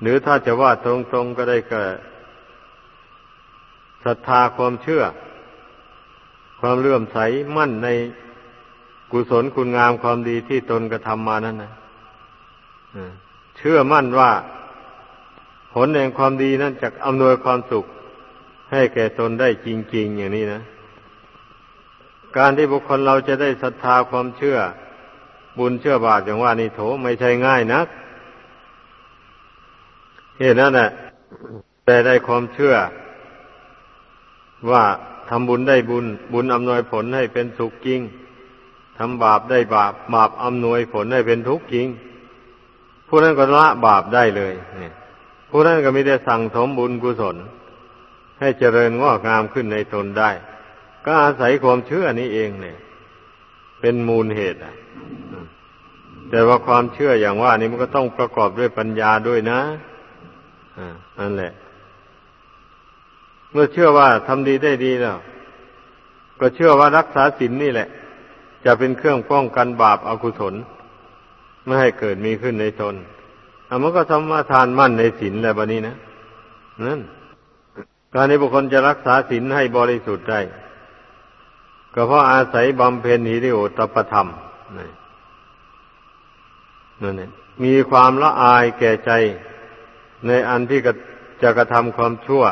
หรือถ้าจะว่าตรงๆก็ได้เก็ศรัทธาความเชื่อ ความเลื่อมใสมั่นในกุศลคุณงามความดีที่ตนกระทำมานั่นนะเชื่อมั่นว่า ผลแห่งความดีนั้นจะอำนวยความสุข ให้แก่ตนได้จริง ๆ อย่างนี้นะ การที่บุคคลเราจะได้ศรัทธาความเชื่อ บุญเชื่อบาปอย่างว่านี่โถไม่ใช่ง่ายนัก เหตุนั้นแหละแต่ได้ความเชื่อ ว่าทำบุญได้บุญ บุญอำนวยผลให้เป็นสุขจริงทำบาปได้บาป บาปอำนวยผลให้เป็นทุกข์จริงผู้นั้นก็ละบาปได้เลย ผู้นั้นก็มีแต่สั่งสมบุญกุศล ให้เจริญงอกงามขึ้นในตนได้ ก็อาศัยความเชื่อนี้เองเนี่ย เป็นมูลเหตุอะแต่ว่าความเชื่ออย่างว่านี้มันก็ต้องประกอบด้วยปัญญาด้วยนะอ่านั่นแหละ เมื่อเชื่อว่าทำดีได้ดีแล้ว ก็เชื่อว่ารักษาศีลนนี่แหละ จะเป็นเครื่องป้องกันบาปอากุศลไม่ให้เกิดมีขึ้นในตน มันก็สมาทานมั่นในศีลแล้วบะนี้นะนั่นการที่บุคคลจะรักษาศีลให้บริสุทธิ์ได้ ก็เพราะอาศัยบำเพ็ญหิริโอตปธรรมนั่นเองมีความละอายแก่ใจ ในอันที่จะกระทำความชั่ว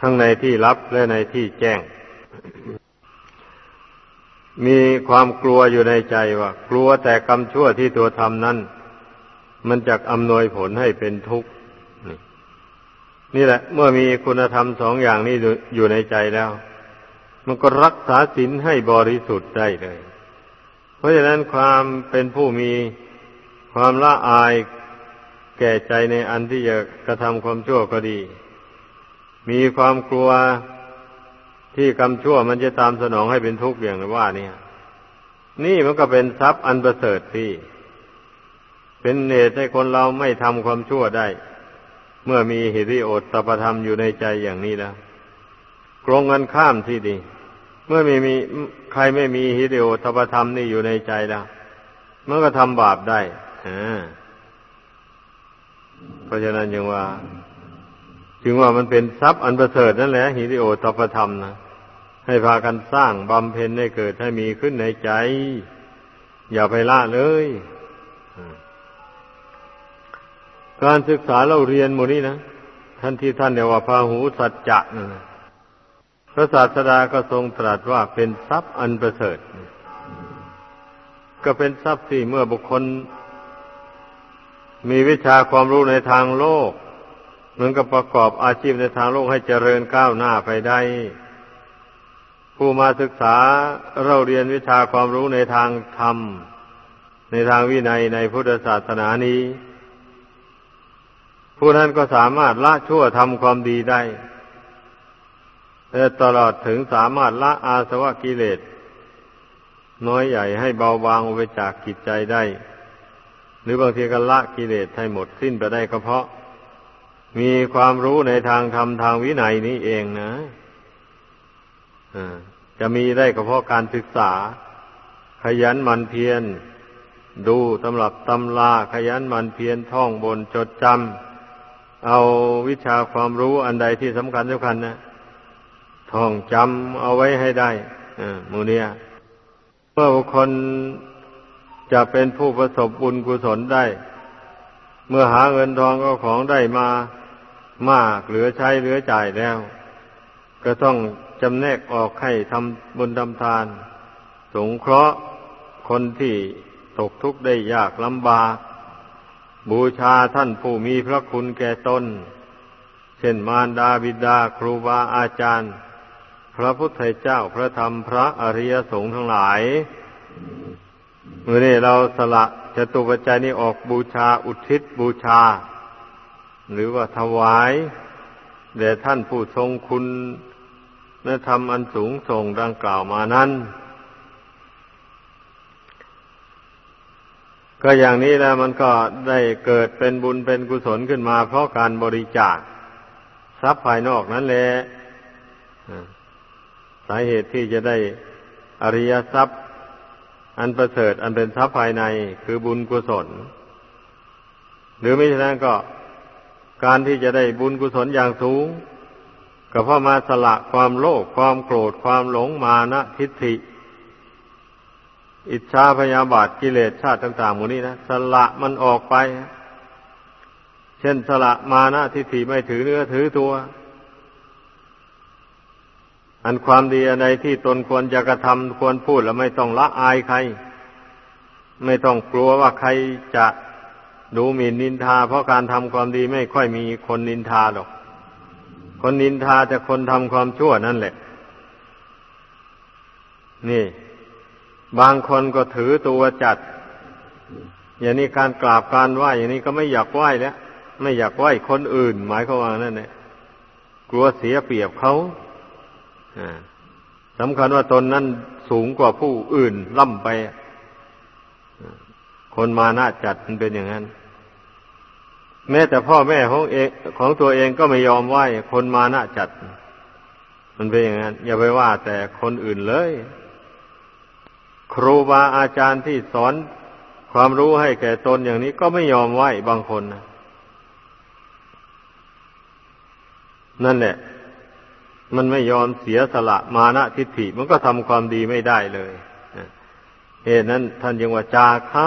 ทั้งในที่ลับและในที่แจ้ง มีความกลัวอยู่ในใจว่า กลัวแต่กรรมชั่วที่ตัวทำนั้น มันจะอำนวยผลให้เป็นทุกข์นี่แหละ เมื่อมีคุณธรรมสองอย่างนี้อยู่ในใจแล้ว มันก็รักษาศีลให้บริสุทธิ์ได้เลย เพราะฉะนั้นความเป็นผู้มีความละอายแก่ใจในอันที่จะกระทำความชั่วก็ดี มีความกลัวที่กรรมชั่วมันจะตามสนองให้เป็นทุกข์อย่างว่าเนี่ย นี่มันก็เป็นทรัพย์อันประเสริฐที่ เป็นเหตุให้คนเราไม่ทำความชั่วได้ เมื่อมีหิริโอตตปธรรมอยู่ในใจอย่างนี้แล้วกรงกันข้ามที่ดี เมื่อไม่มีใครไม่มีหิริโอตตปธรรมนี่อยู่ในใจแล้วมันก็ทำบาปได้เพราะฉะนั้นยังว่า จึงว่ามันเป็นทรัพย์อันประเสริฐนั่นแหละหิริโอตปธรรมนะให้พากันสร้างบำเพ็ญให้เกิดให้มีขึ้นในใจ อย่าไปละเลย การศึกษาเราเรียนหมนี้นะท่านที่ท่านเรียกว่าพาหูสัจจะนะพระศาสดาก็ทรงตรัสว่าเป็นทรัพย์อันประเสริฐ ก็เป็นทรัพย์ที่เมื่อบุคคล มีวิชาความรู้ในทางโลกมันก็ประกอบอาชีพในทางโลกให้เจริญก้าวหน้าไปได้ ผู้มาศึกษาเราเรียนวิชาความรู้ในทางธรรม ในทางวินัยในพุทธศาสนานี้ ผู้นั้นก็สามารถละชั่วทำความดีได้และตลอดถึงสามารถละอาสวะกิเลส น้อยใหญ่ให้เบาบางไปจากกิจใจได้ หรือบางทีก็ละกิเลสให้หมดสิ้นไปได้ก็เพราะ มีความรู้ในทางธรรมทางวินัยนี้เองนะจะมีได้ก็เพราะการศึกษา ขยันมันเพียรดูตำรับตำลาขยันมันเพียรท่องบนจดจำ เอาวิชาความรู้อันใดที่สำคัญสำคัญนะท่องจำเอาไว้ให้ได้มูเนียเมื่อบุคคลจะเป็นผู้ประสบบุญกุศลได้ เมื่อหาเงินทองก็ของได้มามากเหลือใช้เหลือจ่ายแล้ว ก็ต้องจำแนกออกให้ทำบุญทำทาน สงเคราะห์คนที่ตกทุกข์ได้ยากลำบาก บูชาท่านผู้มีพระคุณแก่ตน เช่นมารดาบิดาครูบาอาจารย์ พระพุทธเจ้าพระธรรมพระอริยสงฆ์ทั้งหลายเมื่อนี้เราสละจตุปัจจัยนี้ออกบูชาอุทิศบูชา หรือว่าถวายแด่ท่านผู้ทรงคุณนธรรมอันสูงส่งดังกล่าวมานั้น ก็อย่างนี้แล้วมันก็ได้เกิดเป็นบุญเป็นกุศลขึ้นมาเพราะการบริจาคทรัพย์ภายนอกนั้นแหละสาเหตุที่จะได้อริยทรัพย์ อันประเสริฐอันเป็นทรัพย์ภายในคือบุญกุศล หรือไม่ฉะนั้นก็การที่จะได้บุญกุศลอย่างสูง ก็เพราะมาสละความโลภความโกรธความหลงมานะทิฏฐิ อิจฉาพยาบาทกิเลสชาติต่างๆหมดนี้นะสละมันออกไป เช่นสละมานะทิฏฐิไม่ถือเนื้อถือตัว อันความดีอะไรที่ตนควรจะกระทำควรพูดแล้วไม่ต้องละอายใคร ไม่ต้องกลัวว่าใครจะดูหมิ่นนินทา เพราะการทำความดีไม่ค่อยมีคนนินทาหรอก คนนินทาจะคนทำความชั่วนั่นแหละ นี่ บางคนก็ถือตัวจัด อย่างนี้การกราบการไหว้อย่างนี้ก็ไม่อยากไหว้แล้วไม่อยากไหว้คนอื่น หมายเขาว่านั่นแหละกลัวเสียเปรียบเขาสำคัญว่าตนนั้นสูงกว่าผู้อื่นล่ำไป คนมาน่าจัดมันเป็นอย่างนั้น แม้แต่พ่อแม่ของเองของตัวเองก็ไม่ยอมไหว้คนมาน่าจัด มันเป็นอย่างนั้น อย่าไปว่าแต่คนอื่นเลย ครูบาอาจารย์ที่สอนความรู้ให้แก่ตนอย่างนี้ก็ไม่ยอมไหวบางคนนะนั่นแหละ มันไม่ยอมเสียสละมานะทิฏฐิมันก็ทำความดีไม่ได้เลยเหตุนั้นท่านยังว่าจาคะ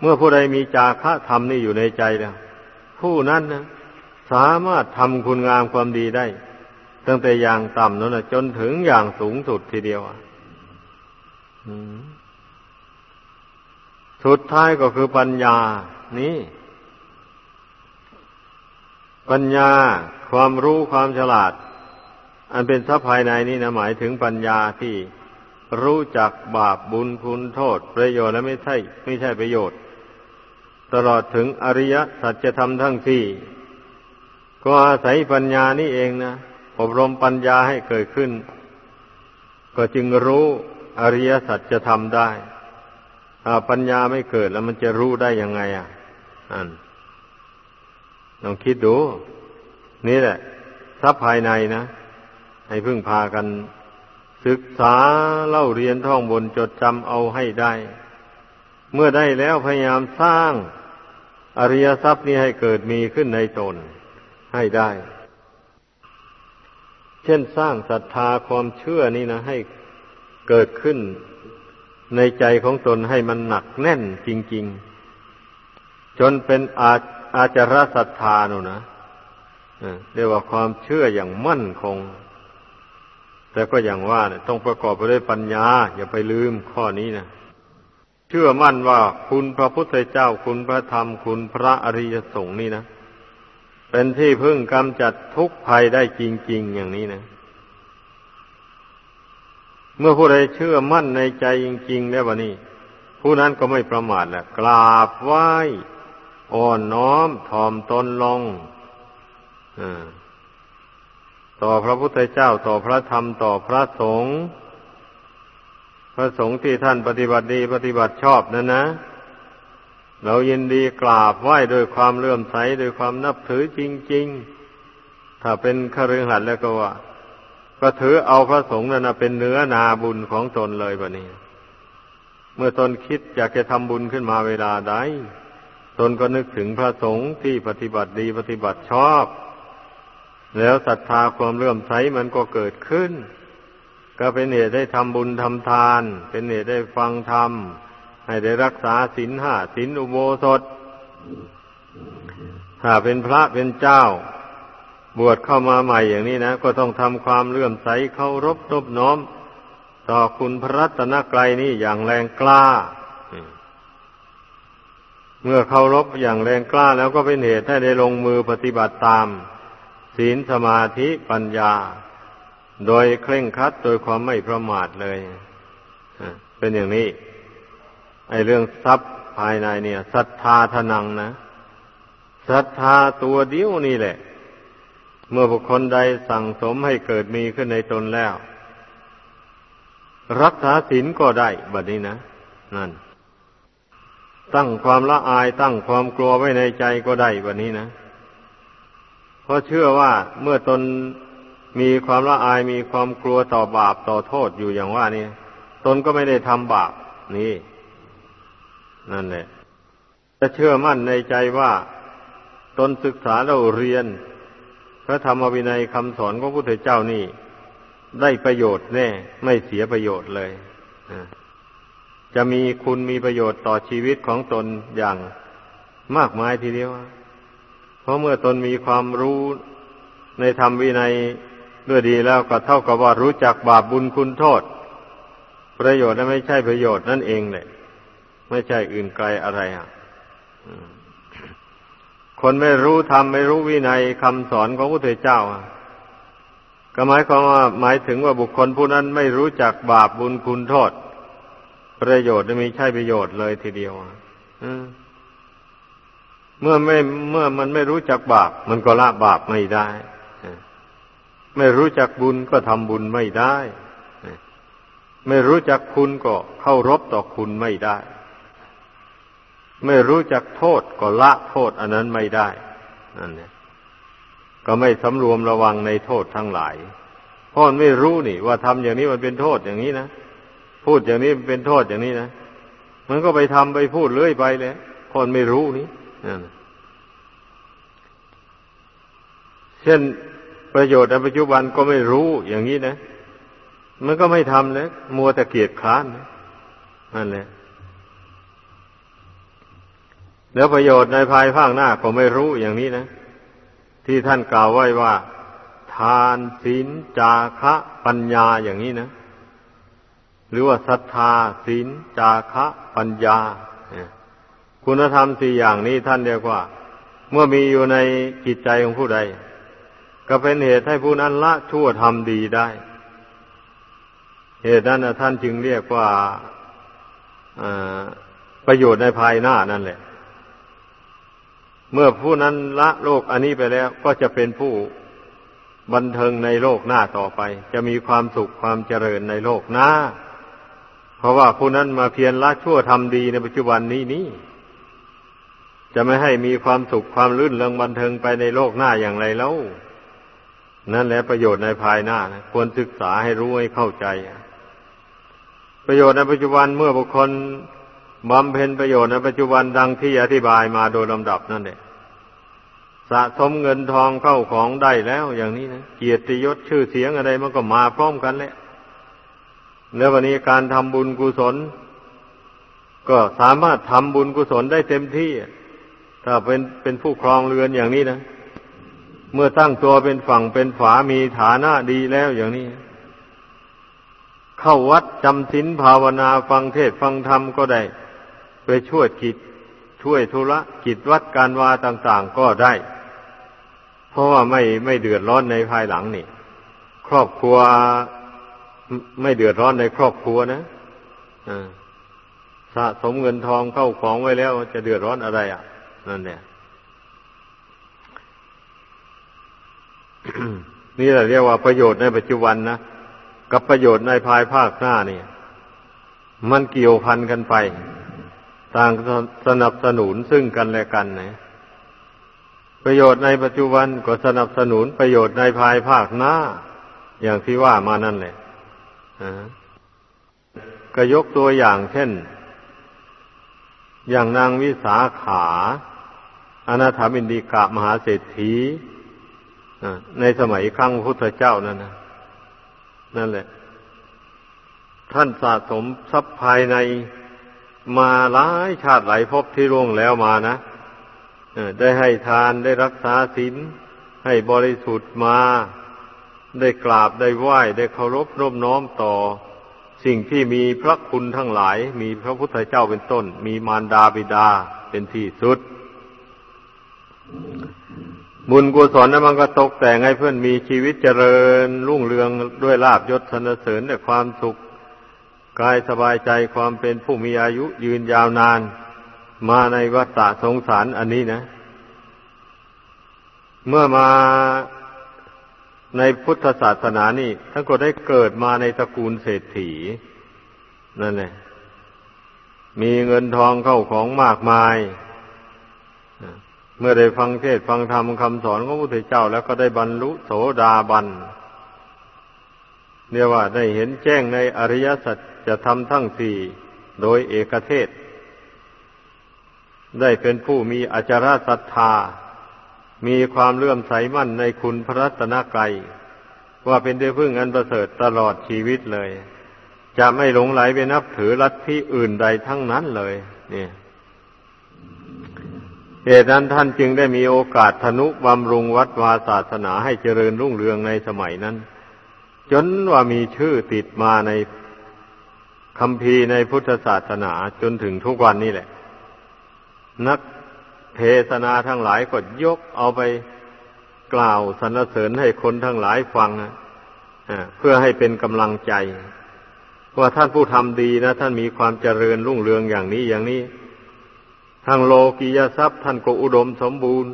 เมื่อผู้ใดมีจาคะธรรมนี่อยู่ในใจแล้ว ผู้นั้นนะสามารถทำคุณงามความดีได้ ตั้งแต่อย่างต่ำนั้นนะจนถึงอย่างสูงสุดทีเดียวอะ สุดท้ายก็คือปัญญา นี่ ปัญญาความรู้ความฉลาด อันเป็นทรัพย์ภายในนี่นะหมายถึงปัญญาที่รู้จักบาปบุญคุณโทษ ประโยชน์และไม่ใช่ ไม่ใช่ประโยชน์ ตลอดถึงอริยสัจธรรมทั้งสี่ก็อาศัยปัญญานี่เองนะอบรมปัญญาให้เกิดขึ้น ก็จึงรู้ อริยสัจจะทำได้ถ้าปัญญาไม่เกิดแล้วมันจะรู้ได้ยังไง อะอันลองคิดดู นี่แหละทรัพย์ภายในนะ ให้พึ่งพากัน ศึกษาเล่าเรียนท่องบนจดจำเอาให้ได้ เมื่อได้แล้วพยายามสร้าง อริยทรัพย์นี้ให้เกิดมีขึ้นในตนให้ได้ เช่นสร้างศรัทธาความเชื่อนี่นะให้ เกิดขึ้นในใจของตนให้มันหนักแน่นจริง ๆ จนเป็นอาอาจารศรัทธานุนะเรียกว่าความเชื่ออย่างมั่นคง แต่ก็อย่างว่าเนี่ยต้องประกอบไปด้วยปัญญา อย่าไปลืมข้อนี้นะเชื่อมั่นว่าคุณพระพุทธเจ้าคุณพระธรรมคุณพระอริยสงฆ์นี่นะเป็นที่พึ่งกำจัดทุกภัยได้จริง ๆ อย่างนี้นะ เมื่อผู้ใดเชื่อมั่นในใจจริงๆแล้ววะนี่ผู้นั้นก็ไม่ประมาทแหละกราบไหว้อ่อนน้อมถ่อมตนลงต่อพระพุทธเจ้าต่อพระธรรมต่อพระสงฆ์พระสงฆ์ที่ท่านปฏิบัติดีปฏิบัติชอบนั่นนะ เรายินดีกราบไหว้โดยความเลื่อมใสโดยความนับถือจริง ๆ ถ้าเป็นคฤหัสถ์แล้วก็ว่า ก็ถือเอาพระสงฆ์นั่นเป็นเนื้อนาบุญของตนเลยบบนี้ เมื่อตนคิดอยากจะทำบุญขึ้นมาเวลาใดตนก็นึกถึงพระสงฆ์ที่ปฏิบัติดีปฏิบัติชอบ แล้วศรัทธาความเลื่อมใสมันก็เกิดขึ้น ก็เป็นเหตุได้ทำบุญทำทาน เป็นเหตุได้ฟังธรรม ให้ได้รักษาศีลห้าศีลอุโบสถ ถ้าเป็นพระเป็นเจ้า บวชเข้ามาใหม่อย่างนี้นะ ก็ต้องทำความเลื่อมใสเคารพนบน้อม ต่อคุณพระรัตนกรัยนี่อย่างแรงกล้า เมื่อเคารพอย่างแรงกล้าแล้วก็เป็นเหตุให้ได้ลงมือปฏิบัติตาม ศีลสมาธิปัญญา โดยเคร่งครัดโดยความไม่ประมาทเลยเป็นอย่างนี้ ไอเรื่องทรัพย์ภายในเนี่ยศรัทธาทนังนะศรัทธาตัวเดียวนี่แหละ เมื่อบุคคลใดสั่งสมให้เกิดมีขึ้นในตนแล้ว รักษาศีลก็ได้บัดนี้นะ นั่น ตั้งความละอายตั้งความกลัวไว้ในใจก็ได้แบบนี้นะ เพราะเชื่อว่าเมื่อตนมีความละอายมีความกลัวต่อบาปต่อโทษอยู่อย่างว่านี่ตนก็ไม่ได้ทำบาปนี่ นั่นแหละจะเชื่อมั่นในใจว่า ตนศึกษาเราเรียน พระธรรมวินัยคำสอนของพระพุทธเจ้านี่ ได้ประโยชน์แน่ ไม่เสียประโยชน์เลยจะมีคุณมีประโยชน์ต่อชีวิตของตนอย่างมากมายทีเดียว เพราะเมื่อตนมีความรู้ในธรรมวินัยด้วยดีแล้วก็เท่ากับว่ารู้จักบาปบุญคุณโทษ ประโยชน์นั้นไม่ใช่ประโยชน์นั่นเองเลยไม่ใช่อื่นไกลอะไรอะ คนไม่รู้ธรรมไม่รู้วินัยคำสอนของพระพุทธเจ้าก็หมายความว่าหมายถึงว่าบุคคลผู้นั้นไม่รู้จักบาปบุญคุณโทษ ประโยชน์ไม่ใช่ประโยชน์เลยทีเดียวเมื่อไม่เมื่อมันไม่รู้จักบาป มันก็ละบาปไม่ได้ไม่รู้จักบุญก็ทำบุญไม่ได้ ไม่รู้จักคุณก็เข้ารบต่อคุณไม่ได้ ไม่รู้จักโทษก็ละโทษอันนั้นไม่ได้นั่นเนี่ยก็ไม่สำรวมระวังในโทษทั้งหลายเพราะมันไม่รู้นี่ ว่าทำอย่างนี้มันเป็นโทษอย่างนี้นะพูดอย่างนี้เป็นโทษอย่างนี้นะมันก็ไปทำไปพูดเลื่อยไปเลยคนไม่รู้นี่เช่นประโยชน์ในปัจจุบันก็ไม่รู้อย่างนี้นะ มันก็ไม่ทำเลยมัวแต่เกียดคร้านนั่นแหละ แล้วประโยชน์ในภายภาคหน้าก็ไม่รู้อย่างนี้นะ ที่ท่านกล่าวไว้ว่า ทานศีลจาคะปัญญาอย่างนี้นะ หรือว่าศรัทธาศีลจาคะปัญญา คุณธรรมสี่อย่างนี้ท่านเรียกว่า เมื่อมีอยู่ในจิตใจของผู้ใด ก็เป็นเหตุให้ผู้นั้นละชั่วทำดีได้ เหตุนั้นท่านจึงเรียกว่าประโยชน์ในภายหน้านั่นแหละ เมื่อผู้นั้นละโลกอันนี้ไปแล้ว ก็จะเป็นผู้บันเทิงในโลกหน้าต่อไป จะมีความสุขความเจริญในโลกหน้า เพราะว่าผู้นั้นมาเพียรละชั่วทำดีในปัจจุบันนี้นี่จะไม่ให้มีความสุขความลื่นเริงบันเทิงไปในโลกหน้าอย่างไรแล้วนั่นแหละประโยชน์ในภายหน้านะควรศึกษาให้รู้ให้เข้าใจ ประโยชน์ในปัจจุบันเมื่อบุคคลบำเพ็ญประโยชน์ในปัจจุบันดังที่อธิบายมาโดยลำดับนั่นแหละ สะสมเงินทองเข้าของได้แล้วอย่างนี้นะเกียรติยศชื่อเสียงอะไรมันก็มาพร้อมกันแหละแล้ววันนี้การทำบุญกุศล ก็สามารถทำบุญกุศลได้เต็มที่ ถ้าเป็นเป็นผู้ครองเรือนอย่างนี้นะเมื่อตั้งตัวเป็นฝั่งเป็นฝามีฐานะดีแล้วอย่างนี้ เข้าวัดจำศีลภาวนาฟังเทศฟังธรรมก็ได้ ไปช่วยกิจช่วยธุระกิจวัดการวาต่าง ๆ ก็ได้ เพราะว่าไม่ไม่เดือดร้อนในภายหลังนี่ ครอบครัวไม่เดือดร้อนในครอบครัวนะสะสมเงินทองเข้าของไว้แล้ว จะเดือดร้อนอะไรอะ นั่นเนี่ยนี่แหละเรียกว่าประโยชน์ในปัจจุบันนะกับประโยชน์ในภายภาคหน้านี่มันเกี่ยวพันกันไป ต่างสนับสนุนซึ่งกันและกันนะ ประโยชน์ในปัจจุบันก็สนับสนุนประโยชน์ในภายภาคหน้า อย่างที่ว่ามานั่นแหละก็ยกตัวอย่างเช่น อย่างนางวิสาขาอนาถามินดีกะมหาเศรษฐีในสมัยครั้งพุทธเจ้านั่นนะนั่นแหละ ท่านสะสมทรัพย์ภายในมาหลายชาติหลายภพที่ร่วงแล้วมานะ ได้ให้ทานได้รักษาศีลให้บริสุทธิ์มา ได้กราบได้ไหว้ได้เคารพนบน้อมต่อ สิ่งที่มีพระคุณทั้งหลาย มีพระพุทธเจ้าเป็นต้น มีมารดาบิดาเป็นที่สุด บุญกุศลนั้นมันก็ตกแต่งให้เพื่อนมีชีวิตเจริญ รุ่งเรืองด้วยลาบยศสนเสริญด้วยความสุขกายสบายใจความเป็นผู้มีอายุยืนยาวนาน มาในวัฏฏะสงสารอันนี้นะ เมื่อมาในพุทธศาสนานี่ท่านก็ได้เกิดมาในตระกูลเศรษฐี นั่นแหละ มีเงินทองเข้าของมากมาย เมื่อได้ฟังเทศฟังธรรมคำสอนของพระพุทธเจ้า แล้วก็ได้บรรลุโสดาบันเรียกว่าได้เห็นแจ้งในอริยสัจจะทำทั้งสี่โดยเอกเทศ ได้เป็นผู้มีอจารศรัทธา มีความเลื่อมใสมั่นในคุณพระรัตนกรัยว่าเป็นที่พึ่งอันประเสริฐตลอดชีวิตเลย จะไม่หลงไหลไปนับถือลัทธิอื่นใดทั้งนั้นเลยเนี่ยเหตุนั้นท่านจึงได้มีโอกาสธนุบำรุงวัดวาศาสนาให้เจริญรุ่งเรืองในสมัยนั้น จนว่ามีชื่อติดมาในคำพีในพุทธศาสนาจนถึงทุกวันนี้แหละ นักเทศนาทั้งหลายก็ยกเอาไปกล่าวสรรเสริญให้คนทั้งหลายฟังนะเพื่อให้เป็นกำลังใจ ว่าท่านผู้ทำดีนะ ท่านมีความเจริญรุ่งเรืองอย่างนี้อย่างนี้ ทางโลกียทรัพย์ท่านก็อุดมสมบูรณ์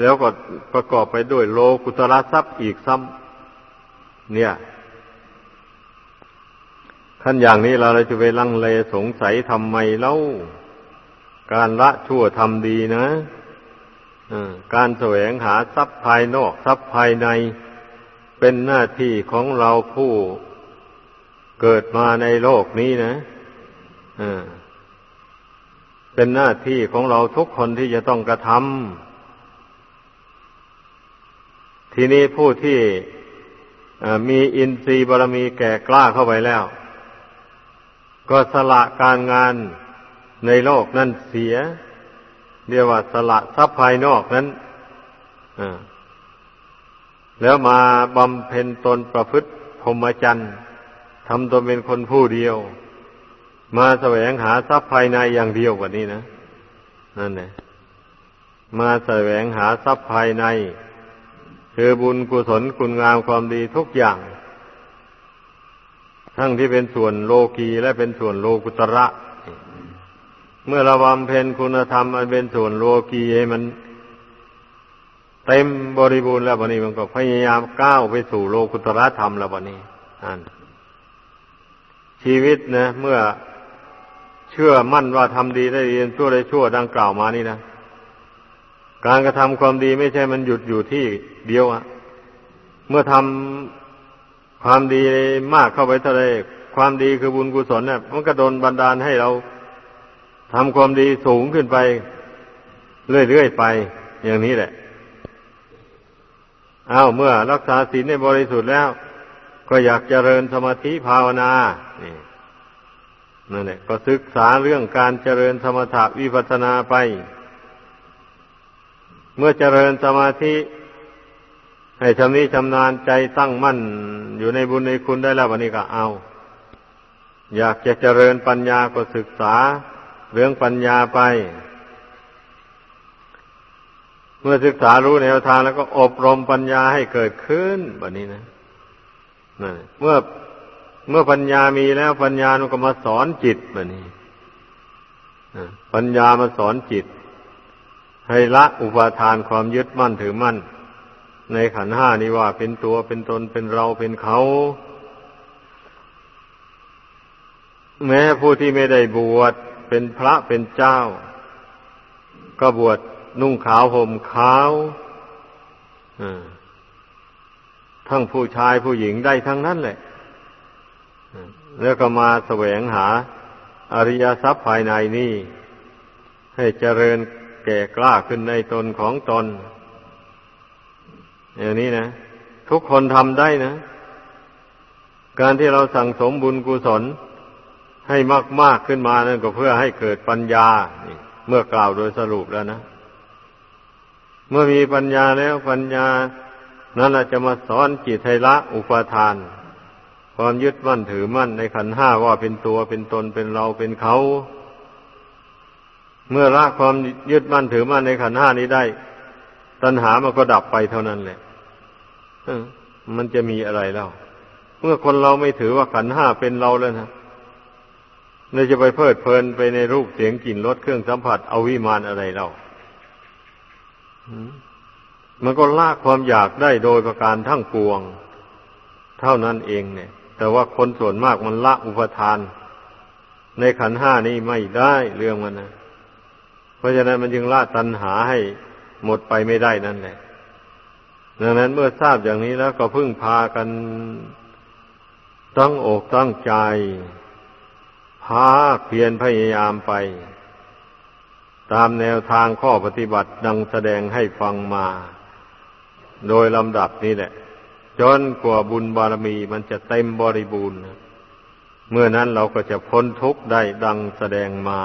แล้วก็ประกอบไปด้วยโลกุตระทรัพย์อีกซ้ำเนี่ยขั้นอย่างนี้เราจะไปลังเลสงสัยทำไมเล่า การละชั่วทำดีนะการแสวงหาทรัพย์ภายนอกทรัพย์ภายในเป็นหน้าที่ของเราผู้เกิดมาในโลกนี้นะเป็นหน้าที่ของเราทุกคนที่จะต้องกระทำทีนี้ผู้ที่มีอินทรีย์บารมีแก่กล้าเข้าไปแล้ว ก็สละการงาน ในโลกนั่นเสีย เรียกว่าสละทรัพย์ภายนอกนั้นแล้วมาบำเพ็ญตนประพฤติพรหมจรรย์ทำตนเป็นคนผู้เดียว มาแสวงหาทรัพย์ภายในอย่างเดียวกว่านี้นะนั่นแหละมาแสวงหาทรัพย์ภายใน คือบุญกุศลคุณงามความดีทุกอย่าง ทั้งที่เป็นส่วนโลกีและเป็นส่วนโลกุตระ เมื่อเราบำเพ็ญคุณธรรมอันเป็นส่วนโลกีให้มันเต็มบริบูรณ์แล้ววันนี้มันก็พยายามก้าวไปสู่โลกุตระธรรมแล้ววันนี้อันชีวิตนะ เมื่อเชื่อมั่นว่าทำดีได้เรียนชั่วได้ชั่วดังกล่าวมานี่นะการกระทำความดีไม่ใช่มันหยุดอยู่ที่เดียวอะเมื่อทำความดีมากเข้าไปเท่าไรความดีคือบุญกุศลเนี่ยมันก็โดนบันดาลให้เรา ทำความดีสูงขึ้นไป เรื่อยๆไป อย่างนี้แหละอ้าวเมื่อรักษาศีลในบริสุทธิ์แล้ว ก็อยากเจริญสมาธิภาวนานี่นั่นแหละก็ศึกษาเรื่องการเจริญสมถะวิปัสสนาไป เมื่อเจริญสมาธิ ให้ชำนิชำนาญใจตั้งมั่น อยู่ในบุญในคุณได้แล้ววันนี้ก็เอา อยากจะเจริญปัญญาก็ศึกษา เรื่องปัญญาไป เมื่อศึกษารู้แนวทางแล้วก็อบรมปัญญาให้เกิดขึ้นแบบนี้นะนั่นเมื่อเมื่อปัญญามีแล้วปัญญามันก็มาสอนจิตแบบนี้ปัญญามาสอนจิต ให้ละอุปาทานความยึดมั่นถือมั่น ในขันห้านี้ว่าเป็นตัวเป็นตนเป็นเราเป็นเขา แม้ผู้ที่ไม่ได้บวช เป็นพระเป็นเจ้า ก็บวชนุ่งขาวห่มขาวทั้งผู้ชายผู้หญิงได้ทั้งนั้นแหละแล้วก็มาแสวงหาอริยทรัพย์ภายในนี่ ให้เจริญแก่กล้าขึ้นในตนของตน อย่างนี้นะ ทุกคนทำได้นะ การที่เราสั่งสมบุญกุศล ให้มาก ๆ ขึ้นมานั่นก็เพื่อให้เกิดปัญญา เมื่อกล่าวโดยสรุปแล้วนะ เมื่อมีปัญญาแล้วปัญญา นั้นจะมาสอนจิตให้ละอุปาทาน ความยึดมั่นถือมั่นในขันห้าว่าเป็นตัวเป็นตนเป็นเราเป็นเขา เมื่อละความยึดมั่นถือมั่นในขันห้านี้ได้ ตัณหามันก็ดับไปเท่านั้นแหละมันจะมีอะไรแล้ว เมื่อคนเราไม่ถือว่าขันห้าเป็นเราแล้วนะ เราจะไปเพลิดเพลินไปในรูปเสียงกลิ่นรสเครื่องสัมผัสเอาวิมานอะไรเล่ามันก็ลากความอยากได้โดยประการทั้งปวง เท่านั้นเองเนี่ย แต่ว่าคนส่วนมากมันละอุปทาน ในขันห้านี้ไม่ได้เรื่องมันนะเพราะฉะนั้นมันจึงละตัณหาให้หมดไปไม่ได้นั่นแหละดังนั้นเมื่อทราบอย่างนี้แล้วก็พึ่งพากันตั้งอกตั้งใจ พาเพียรพยายามไป ตามแนวทางข้อปฏิบัติดังแสดงให้ฟังมา โดยลำดับนี้แหละ จนกว่าบุญบารมีมันจะเต็มบริบูรณ์ เมื่อนั้นเราก็จะพ้นทุกข์ได้ดังแสดงมา